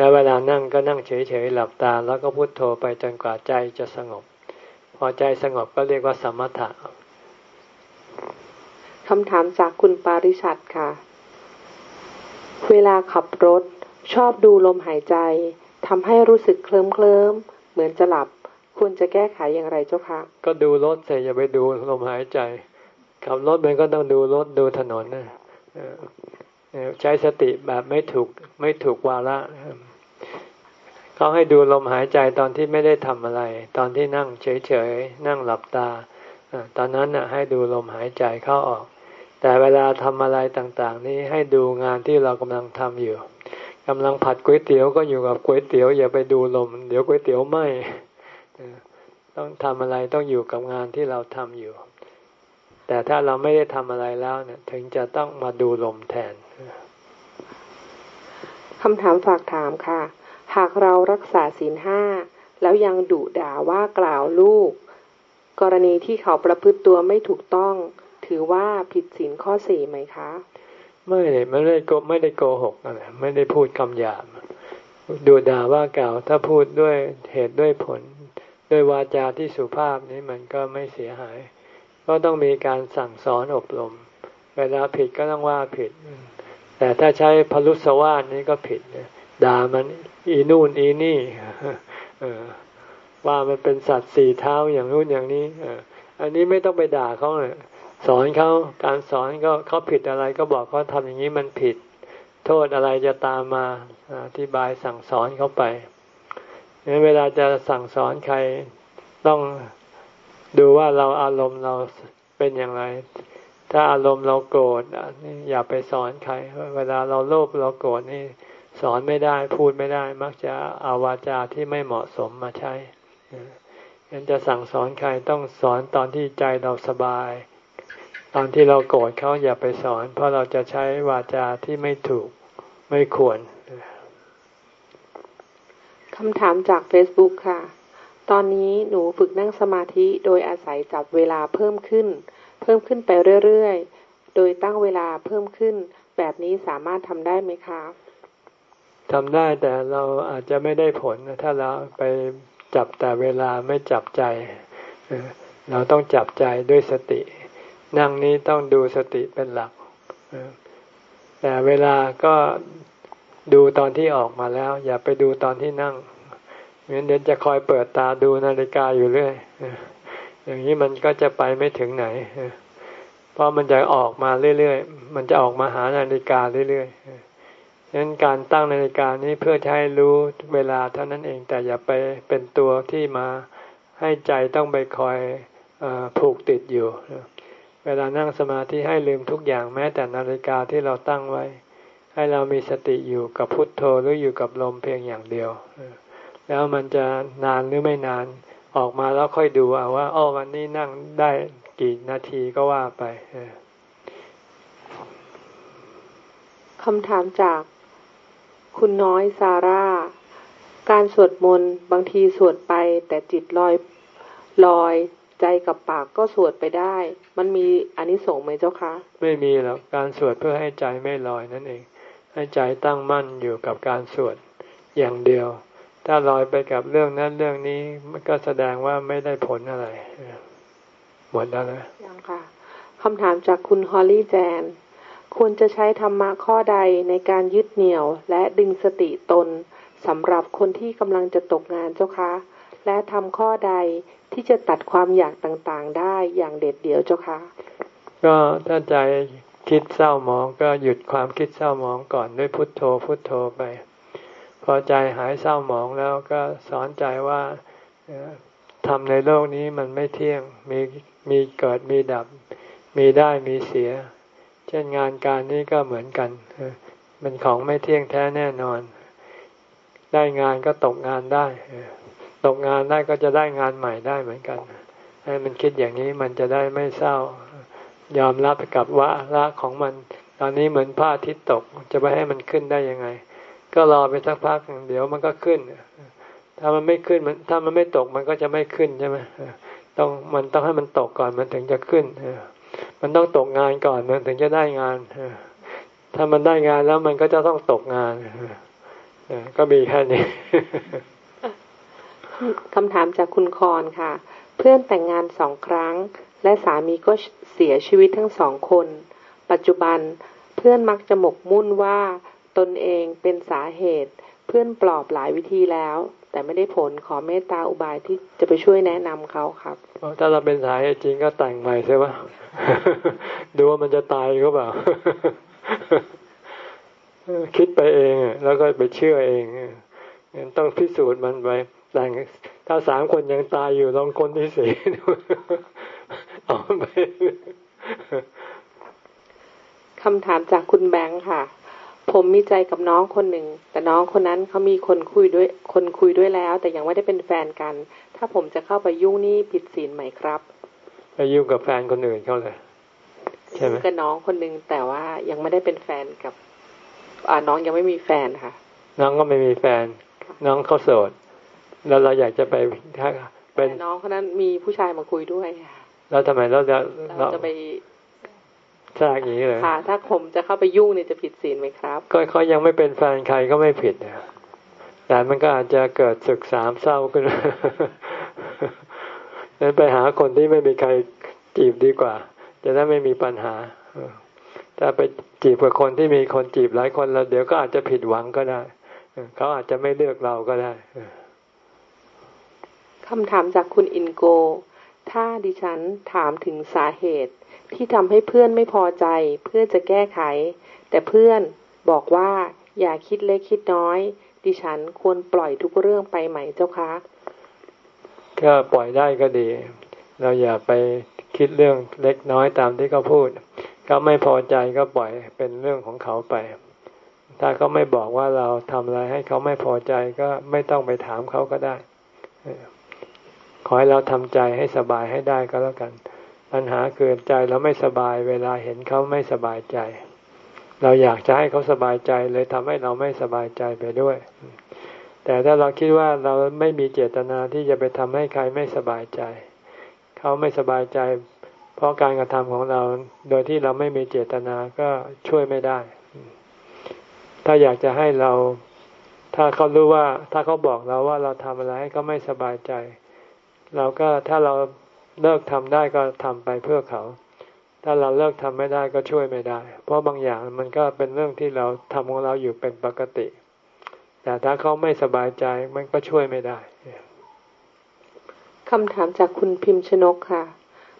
แล้วเวลานั่งก็นั่งเฉยๆหลับตา แล้วก็พุทโธไปจนกว่าใจจะสงบ พอใจสงบก็เรียกว่าสมถะคำถามจากคุณปาริชัดค่ะ เวลาขับรถชอบดูลมหายใจทำให้รู้สึกเคลิ้มเคลิ้มเหมือนจะหลับควรจะแก้ไขอย่างไรเจ้าคะก็ดูรถแต่อย่าไปดูลมหายใจขับรถมันก็ต้องดูรถดูถนนนะใช้สติแบบไม่ถูกไม่ถูกวาระ เขาให้ดูลมหายใจตอนที่ไม่ได้ทำอะไร ตอนที่นั่งเฉยๆนั่งหลับตาตอนนั้นน่ะให้ดูลมหายใจเข้าออก แต่เวลาทำอะไรต่างๆ นี้ให้ดูงานที่เรากำลังทำอยู่กำลังผัดก๋วยเตี๋ยวก็อยู่กับก๋วยเตี๋ยวอย่าไปดูลม เดี๋ยวก๋วยเตี๋ยวไหมต้องทำอะไรต้องอยู่กับงานที่เราทำอยู่ แต่ถ้าเราไม่ได้ทำอะไรแล้วเนี่ยถึงจะต้องมาดูลมแทนคำถามฝากถามค่ะ หากเรารักษาศีลห้าแล้วยังดุด่าว่ากล่าวลูก กรณีที่เขาประพฤติตัวไม่ถูกต้อง ถือว่าผิดศีลข้อสี่ไหมคะ ไม่เลยไม่ได้โกไม่ได้โกหกอะไรไม่ได้พูดคำหยาบดูด่าว่ากล่าว ถ้าพูดด้วยเหตุด้วยผล ด้วยวาจาที่สุภาพนี้มันก็ไม่เสียหาย ก็ต้องมีการสั่งสอนอบรม เวลาผิดก็ต้องว่าผิด แต่ถ้าใช้พลุสวาสนี้ก็ผิด ด่ามันอีนู่นอีนี่ว่ามันเป็นสัตว์สี่เท้าอย่างนู้นอย่างนี้อันนี้ไม่ต้องไปด่าเขาเลยสอนเขาการสอนก็เขาผิดอะไรก็บอกเขาทำอย่างนี้มันผิด โทษอะไรจะตามมาอธิบายสั่งสอนเขาไปเวลาจะสั่งสอนใครต้องดูว่าเราอารมณ์เราเป็นอย่างไร ถ้าอารมณ์เราโกรธนี่อย่าไปสอนใคร เวลาเราโลภเราโกรธนี่ สอนไม่ได้พูดไม่ได้ มักจะอาวาจาที่ไม่เหมาะสมมาใช้งั้นจะสั่งสอนใครต้องสอนตอนที่ใจเราสบาย ตอนที่เราโกรธเขาอย่าไปสอน เพราะเราจะใช้วาจาที่ไม่ถูกไม่ควรคำถามจาก Facebook ค่ะ ตอนนี้หนูฝึกนั่งสมาธิโดยอาศัยจับเวลาเพิ่มขึ้น เพิ่มขึ้นไปเรื่อยๆ โดยตั้งเวลาเพิ่มขึ้น แบบนี้สามารถทำได้ไหมคะ ทำได้แต่เราอาจจะไม่ได้ผลถ้าเราไปจับแต่เวลาไม่จับใจ เราต้องจับใจด้วยสติ นั่งนี้ต้องดูสติเป็นหลัก แต่เวลาก็ดูตอนที่ออกมาแล้ว อย่าไปดูตอนที่นั่งงั้นเดี๋ยวจะคอยเปิดตาดูนาฬิกาอยู่เรื่อยอย่างนี้มันก็จะไปไม่ถึงไหน เพราะมันจะออกมาเรื่อยๆ มันจะออกมาหานาฬิกาเรื่อยๆ ฉะนั้นการตั้งนาฬิกานี้เพื่อให้รู้เวลาเท่านั้นเองแต่อย่าไปเป็นตัวที่มาให้ใจต้องไปคอยอผูกติดอยู่ เวลานั่งสมาธิให้ลืมทุกอย่างแม้แต่นาฬิกาที่เราตั้งไว้ ให้เรามีสติอยู่กับพุทโธหรืออยู่กับลมเพียงอย่างเดียว แล้วมันจะนานหรือไม่นานออกมาแล้วค่อยดูเอาว่าอ๋อวันนี้นั่งได้กี่นาทีก็ว่าไปคำถามจาก คุณน้อยซาร่า การสวดมนต์บางทีสวดไป แต่จิตลอยลอยใจกับปากก็สวดไปได้ มันมีอันนี้ส่งไหมเจ้าคะ ไม่มีหรอกการสวดเพื่อให้ใจไม่ลอยนั่นเอง ให้ใจตั้งมั่นอยู่กับการสวดอย่างเดียว ถ้าลอยไปกับเรื่องนั้นเรื่องนี้มันก็แสดงว่าไม่ได้ผลอะไรหมดแล้วนะยังค่ะคำถามจากคุณฮอลลี่แจน ควรจะใช้ธรรมะข้อใดในการยึดเหนี่ยว และดึงสติตนสำหรับคนที่กำลังจะตกงานเจ้าคะ และทำข้อใดที่จะตัดความอยากต่างๆ ได้อย่างเด็ดเดี่ยวเจ้าคะ ก็ถ้าใจคิดเศร้าหมองก็หยุดความคิดเศร้าหมองก่อนด้วยพุทโธพุทโธไป พอใจหายเศร้าหมองแล้วก็สอนใจว่าทำในโลกนี้มันไม่เที่ยงมีมีเกิดมีดับ มีได้มีเสีย เช่นงานการนี้ก็เหมือนกันมันของไม่เที่ยงแท้แน่นอน ได้งานก็ตกงานได้ ตกงานได้ก็จะได้งานใหม่ได้เหมือนกัน ให้มันคิดอย่างนี้มันจะได้ไม่เศร้า ยอมรับกับว่าละของมัน ตอนนี้เหมือนพระอาทิตย์ตกจะไปให้มันขึ้นได้ยังไง ก็รอไปสักพักเดี๋ยวมันก็ขึ้น ถ้ามันไม่ขึ้นมันถ้ามันไม่ตกมันก็จะไม่ขึ้นใช่ไหมต้องมันต้องให้มันตกก่อนมันถึงจะขึ้น มันต้องตกงานก่อนมันถึงจะได้งานถ้ามันได้งานแล้วมันก็จะต้องตกงานก็มีแค่นี้คำถามจากคุณคอนค่ะ เพื่อนแต่งงานสองครั้ง และสามีก็เสียชีวิตทั้งสองคน ปัจจุบันเพื่อนมักจะหมกมุ่นว่าตนเองเป็นสาเหตุ เพื่อนปลอบหลายวิธีแล้ว แต่ไม่ได้ผลขอเมตตาอุบายที่จะไปช่วยแนะนำเขาครับ ถ้าเราเป็นสาเหตุจริงก็แต่งใหม่ใช่ไหมดูว่ามันจะตายก็เปล่าคิดไปเองแล้วก็ไปเชื่อเองต้องพิสูจน์มันไปแต่งถ้าสามคนยังตายอยู่ลองคนที่สี่เอาไปคำถามจากคุณแบงค์ค่ะ ผมมีใจกับน้องคนหนึ่ง แต่น้องคนนั้นเขามีคนคุยด้วย คนคุยด้วยแล้ว แต่ยังไม่ได้เป็นแฟนกัน ถ้าผมจะเข้าไปยุ่งนี่ผิดศีลไหมครับ ไปยุ่งกับแฟนคนอื่นเขาเลยใช่ไหมกับน้องคนหนึ่งแต่ว่ายังไม่ได้เป็นแฟนกับ อ่าน้องยังไม่มีแฟนค่ะ น้องก็ไม่มีแฟน น้องเขาโสด แล้วเราอยากจะไปเป็นน้องคนนั้นมีผู้ชายมาคุยด้วยแล้วทำไมเราจะเราจะไป ทราอย่างนี้เลยค่ะ ถ้าผมจะเข้าไปยุ่งเนี่ยจะผิดศีลไหมครับ ก็เขายังไม่เป็นแฟนใครก็ไม่ผิดนะแต่มันก็อาจจะเกิดศึกสามเศร้าขึ้นนั้นไปหาคนที่ไม่มีใครจีบดีกว่า จะได้ไม่มีปัญหาถ้าไปจีบกับคนที่มีคนจีบหลายคนแล้วเดี๋ยวก็อาจจะผิดหวังก็ได้เขาอาจจะไม่เลือกเราก็ได้คำถามจากคุณอินโก ถ้าดิฉันถามถึงสาเหตุที่ทำให้เพื่อนไม่พอใจ เพื่อจะแก้ไข แต่เพื่อนบอกว่าอย่าคิดเล็กคิดน้อย ดิฉันควรปล่อยทุกเรื่องไปไหมเจ้าคะก็ปล่อยได้ก็ดี เราอย่าไปคิดเรื่องเล็กน้อยตามที่เขาพูดเขาไม่พอใจก็ปล่อยเป็นเรื่องของเขาไป ถ้าเขาไม่บอกว่าเราทำอะไรให้เขาไม่พอใจก็ไม่ต้องไปถามเขาก็ได้ ขอให้เราทำใจให้สบายให้ได้ก็แล้วกัน ปัญหาคือใจเราไม่สบายเวลาเห็นเขาไม่สบายใจ เราอยากจะให้เขาสบายใจเลยทำให้เราไม่สบายใจไปด้วย แต่ถ้าเราคิดว่าเราไม่มีเจตนาที่จะไปทำให้ใครไม่สบายใจ เขาไม่สบายใจ เพราะการกระทำของเราโดยที่เราไม่มีเจตนาก็ช่วยไม่ได้ ถ้าอยากจะให้เราถ้าเขารู้ว่าถ้าเขาบอกเราว่าเราทำอะไรให้เขาไม่สบายใจ เราก็ถ้าเราเลิกทำได้ก็ทำไปเพื่อเขา ถ้าเราเลิกทำไม่ได้ก็ช่วยไม่ได้ เพราะบางอย่างมันก็เป็นเรื่องที่เราทำของเราอยู่เป็นปกติ แต่ถ้าเขาไม่สบายใจมันก็ช่วยไม่ได้คำถามจากคุณพิมพ์ชนกค่ะ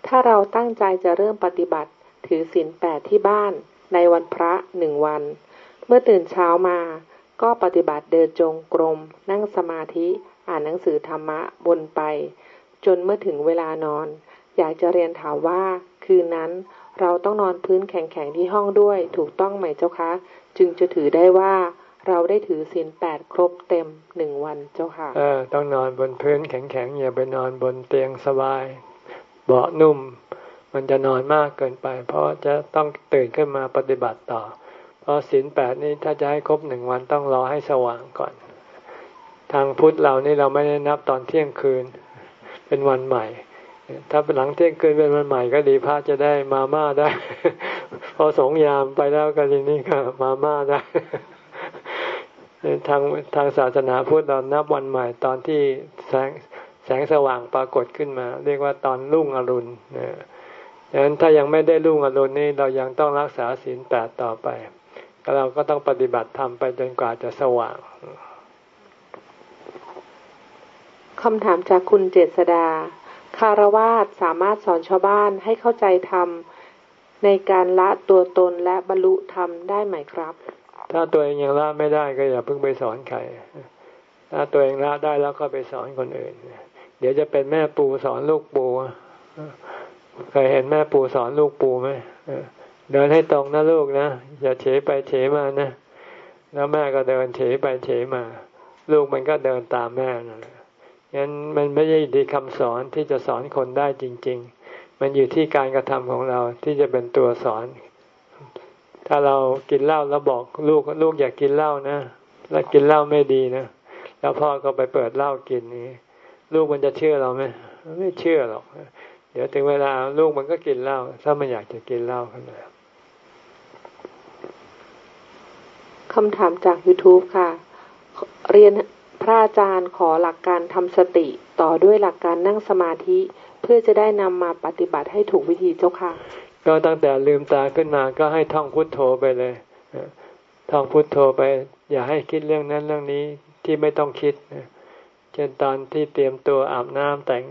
ถ้าเราตั้งใจจะเริ่มปฏิบัติ ถือศีลแปดที่บ้าน ในวันพระหนึ่งวัน เมื่อตื่นเช้ามา ก็ปฏิบัติเดินจงกรม นั่งสมาธิ อ่านหนังสือธรรมะบนไป จนเมื่อถึงเวลานอน อยากจะเรียนถามว่า คืนนั้นเราต้องนอนพื้นแข็งๆที่ห้องด้วย ถูกต้องไหมเจ้าคะ จึงจะถือได้ว่าเราได้ถือศีลแปดครบเต็มหนึ่งวันเจ้าค่ะเออต้องนอนบนพื้นแข็งๆอย่าไปนอนบนเตียงสบาย เบาะนุ่ม มันจะนอนมากเกินไป เพราะจะต้องตื่นขึ้นมาปฏิบัติต่อ เพราะศีลแปดนี้ถ้าจะให้ครบหนึ่งวันต้องรอให้สว่างก่อน ทางพุทธเรานี่เราไม่ได้นับตอนเที่ยงคืน เป็นวันใหม่ ถ้าเป็นหลังเที่ยงคืนเป็นวันใหม่ก็ดีพระจะได้มาม่าได้ พอสงยามไปแล้วก็ทีนี้ก็มาม่าได้ทางทางศาสนาพุทธเรานับวันใหม่ตอนที่แสงแสงสว่างปรากฏขึ้นมา เรียกว่าตอนรุ่งอรุณนะดังนั้นถ้ายังไม่ได้รุ่งอรุณนี่เรายังต้องรักษาศีลแปดต่อไปเราก็ต้องปฏิบัติธรรมไปจนกว่าจะสว่าง คำถามจากคุณเจษดา คารวาสสามารถสอนชาวบ้านให้เข้าใจธรรมในการละตัวตนและบรรลุธรรมได้ไหมครับ ถ้าตัวเองยังละไม่ได้ก็อย่าเพิ่งไปสอนใคร ถ้าตัวเองละได้แล้วก็ไปสอนคนอื่น เดี๋ยวจะเป็นแม่ปูสอนลูกปู เคยเห็นแม่ปูสอนลูกปูไหมเดินให้ตรงนะลูกนะ อย่าเฉยไปเฉยมานะ แล้วแม่ก็เดินเฉยไปเฉยมา ลูกมันก็เดินตามแม่นั่นแหละ งั้นมันไม่ใช่ดีคำสอนที่จะสอนคนได้จริง ๆ มันอยู่ที่การกระทำของเราที่จะเป็นตัวสอน ถ้าเรากินเหล้าแล้วบอกลูกลูกอยากกินเหล้านะ แล้วกินเหล้าไม่ดีนะ แล้วพ่อก็ไปเปิดเหล้ากินนี้ ลูกมันจะเชื่อเราไหมไม่เชื่อหรอก เดี๋ยวถึงเวลาลูกมันก็กินเหล้าถ้ามันอยากจะกินเหล้าขึ้นมาคำถามจาก YouTube ค่ะ เรียน พระอาจารย์ขอหลักการทำสติต่อด้วยหลักการนั่งสมาธิเพื่อจะได้นำมาปฏิบัติให้ถูกวิธีเจ้าค่ะ ก็ตั้งแต่ลืมตาขึ้นมาก็ให้ท่องพุทโธไปเลยท่องพุทโธไป อย่าให้คิดเรื่องนั้นเรื่องนี้ที่ไม่ต้องคิดเช่นตอนที่เตรียมตัวอาบน้ำแต่ง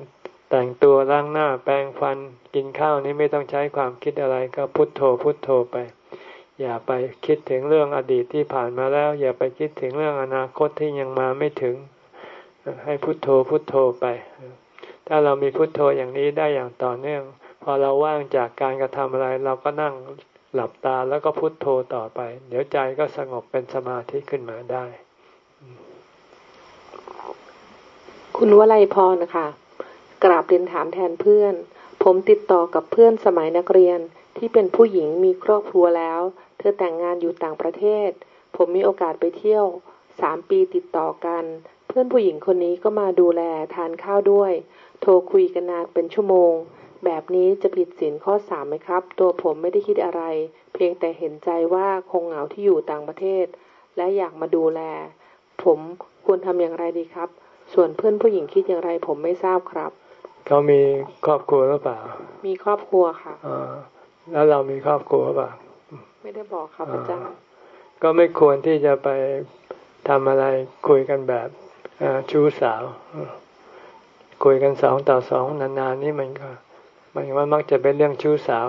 แต่งตัวล้างหน้าแปรงฟันกินข้าวนี้ไม่ต้องใช้ความคิดอะไรก็พุทโธพุทโธไป อย่าไปคิดถึงเรื่องอดีตที่ผ่านมาแล้ว อย่าไปคิดถึงเรื่องอนาคตที่ยังมาไม่ถึง ให้พุทโธพุทโธไป ถ้าเรามีพุทโธอย่างนี้ได้อย่างต่อเนื่อง พอเราว่างจากการกระทำอะไร เราก็นั่งหลับตาแล้วก็พุโทโธต่อไป เดี๋ยวใจก็สงบเป็นสมาธิขึ้นมาได้ คุณวลัยพรนะคะกราบเรียนถามแทนเพื่อน ผมติดต่อกับเพื่อนสมัยนักเรียนที่เป็นผู้หญิงมีครอบครัวแล้ว เธอแต่งงานอยู่ต่างประเทศ ผมมีโอกาสไปเที่ยวสามปีติดต่อกัน เพื่อนผู้หญิงคนนี้ก็มาดูแลทานข้าวด้วย โทรคุยกันนานเป็นชั่วโมง แบบนี้จะผิดศีลข้อสามไหมครับ ตัวผมไม่ได้คิดอะไร เพียงแต่เห็นใจว่าคงเหงาที่อยู่ต่างประเทศ และอยากมาดูแล ผมควรทำอย่างไรดีครับ ส่วนเพื่อนผู้หญิงคิดอย่างไรผมไม่ทราบครับ เขามีครอบครัวหรือเปล่า มีครอบครัวค่ะอแล้วเรามีครอบครัวหรือเปล่า ไม่ได้บอกครับอาจารย์ก็ไม่ควรที่จะไปทำอะไรคุยกันแบบชู้สาว คุยกันสองต่อสองนานๆนี่มันก็มันว่ามักจะเป็นเรื่องชู้สาว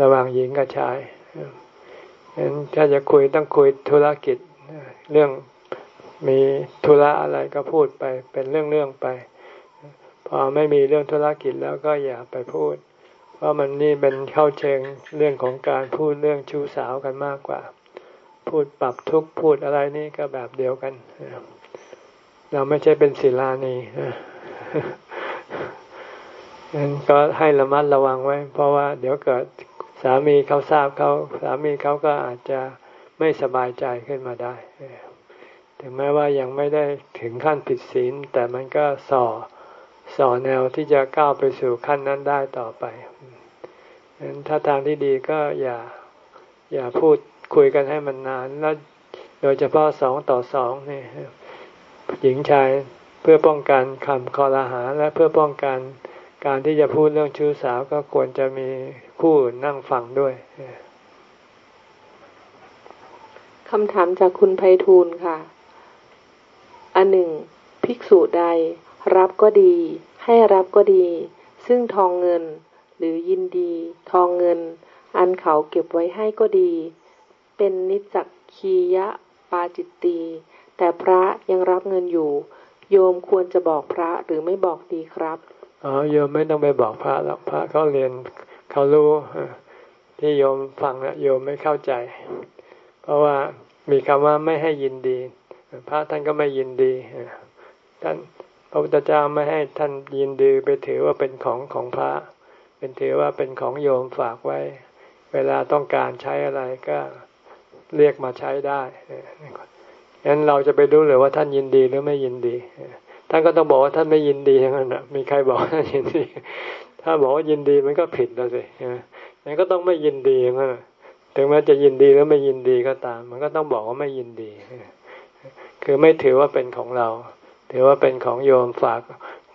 ระหว่างหญิงกับชายฉะนั้นถ้าจะคุยต้องคุยธุรกิจเรื่องมีธุระอะไรก็พูดไปเป็นเรื่องๆไป พอไม่มีเรื่องธุรกิจแล้วก็อย่าไปพูด เพราะมันนี่เป็นเข้าเชิงเรื่องของการพูดเรื่องชู้สาวกันมากกว่า พูดปรับทุกพูดอะไรนี่ก็แบบเดียวกันเราไม่ใช่เป็นศิลานีงั้นก็ให้ระมัดระวังไว้ เพราะว่าเดี๋ยวเกิดสามีเขาทราบเขาสามีเขาก็อาจจะไม่สบายใจขึ้นมาได้ถึงแม้ว่ายังไม่ได้ถึงขั้นผิดศีลแต่มันก็ส่อส่อแนวที่จะก้าวไปสู่ขั้นนั้นได้ต่อไป ถ้าทางที่ดีก็อย่าอย่าพูดคุยกันให้มันนาน แล้วโดยเฉพาะสองต่อสองนี่หญิงชายเพื่อป้องกันคำคอรหา และเพื่อป้องกันการที่จะพูดเรื่องชู้สาวก็ควรจะมีคู่นั่งฟังด้วยคำถามจากคุณไพฑูรย์ค่ะ อันหนึ่ง ภิกษุใด รับก็ดี ให้รับก็ดี ซึ่งทองเงิน หรือยินดี ทองเงิน อันเขาเก็บไว้ให้ก็ดี เป็นนิจักคียะปาจิตตี แต่พระยังรับเงินอยู่ โยมควรจะบอกพระหรือไม่บอกดีครับอ๋อโยมไม่ต้องไปบอกพระหรอกพระเขาเรียนเขารู้ที่โยมฟังนะโยมไม่เข้าใจ เพราะว่ามีคำว่าไม่ให้ยินดี พระท่านก็ไม่ยินดีท่านพระพุทธเจ้าไม่ให้ท่านยินดีไปถือว่าเป็นของของพระ เป็นถือว่าเป็นของโยมฝากไว้ เวลาต้องการใช้อะไรก็เรียกมาใช้ได้งั้นเราจะไปรู้เลยว่าท่านยินดีหรือไม่ยินดี ท่านก็ต้องบอกว่าท่านไม่ยินดีอย่างนั้นนะมีใครบอกท่านยินดี ถ้าบอกว่ายินดีมันก็ผิดแล้วสิงั้นก็ต้องไม่ยินดีอย่างนั้นถึงแม้จะยินดีหรือไม่ยินดีก็ตาม มันก็ต้องบอกว่าไม่ยินดี คือไม่ถือว่าเป็นของเรา ถือว่าเป็นของโยมฝาก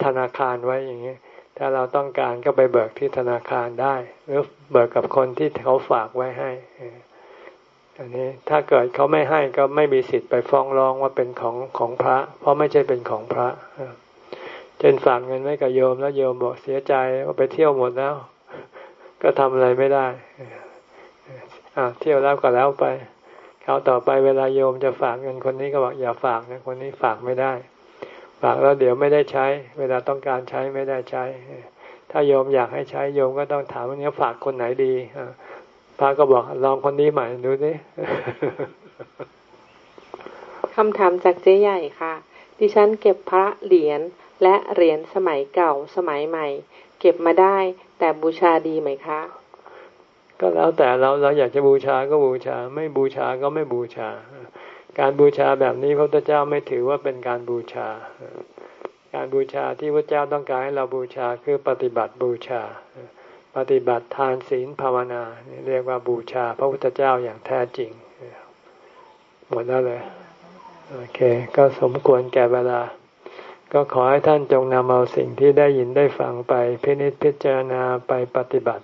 ธนาคารไว้อย่างนี้ ถ้าเราต้องการก็ไปเบิกที่ธนาคารได้ หรือเบิกกับคนที่เขาฝากไว้ให้อันนี้ถ้าเกิดเขาไม่ให้ก็ไม่มีสิทธิ์ไปฟ้องร้องว่าเป็นของของพระ เพราะไม่ใช่เป็นของพระเช่นฝากเงินไว้กับโยมแล้วโยมบอกเสียใจว่าไปเที่ยวหมดแล้ว ก็ทำอะไรไม่ได้อ่าเที่ยวแล้วก็แล้วไปเขาต่อไปเวลาโยมจะฝากเงินคนนี้ก็บอกอย่าฝากนะคนนี้ฝากไม่ได้ ฝากแล้วเดี๋ยวไม่ได้ใช้ เวลาต้องการใช้ไม่ได้ใช้ ถ้าโยมอยากให้ใช้โยมก็ต้องถามว่านี้ฝากคนไหนดีพระก็บอกลองคนนี้ใหม่ดูสิคำถามจากเจ๊ใหญ่ค่ะ ดิฉันเก็บพระเหรียญและเหรียญสมัยเก่าสมัยใหม่ เก็บมาได้แต่บูชาดีไหมคะ ก็แล้วแต่เราเราอยากจะบูชาก็บูชา ไม่บูชาก็ไม่บูชา การบูชาแบบนี้พระพุทธเจ้าไม่ถือว่าเป็นการบูชา การบูชาที่พระเจ้าต้องการให้เราบูชาคือปฏิบัติบูชา ปฏิบัติทานศีลภาวนาเรียกว่าบูชา พระพุทธเจ้าอย่างแท้จริง หมดแล้วเลยโอเค ก็สมควรแก่เวลา ก็ขอให้ท่านจงนำเอาสิ่งที่ได้ยินได้ฟังไปพินิจพิจารณาไปปฏิบัติ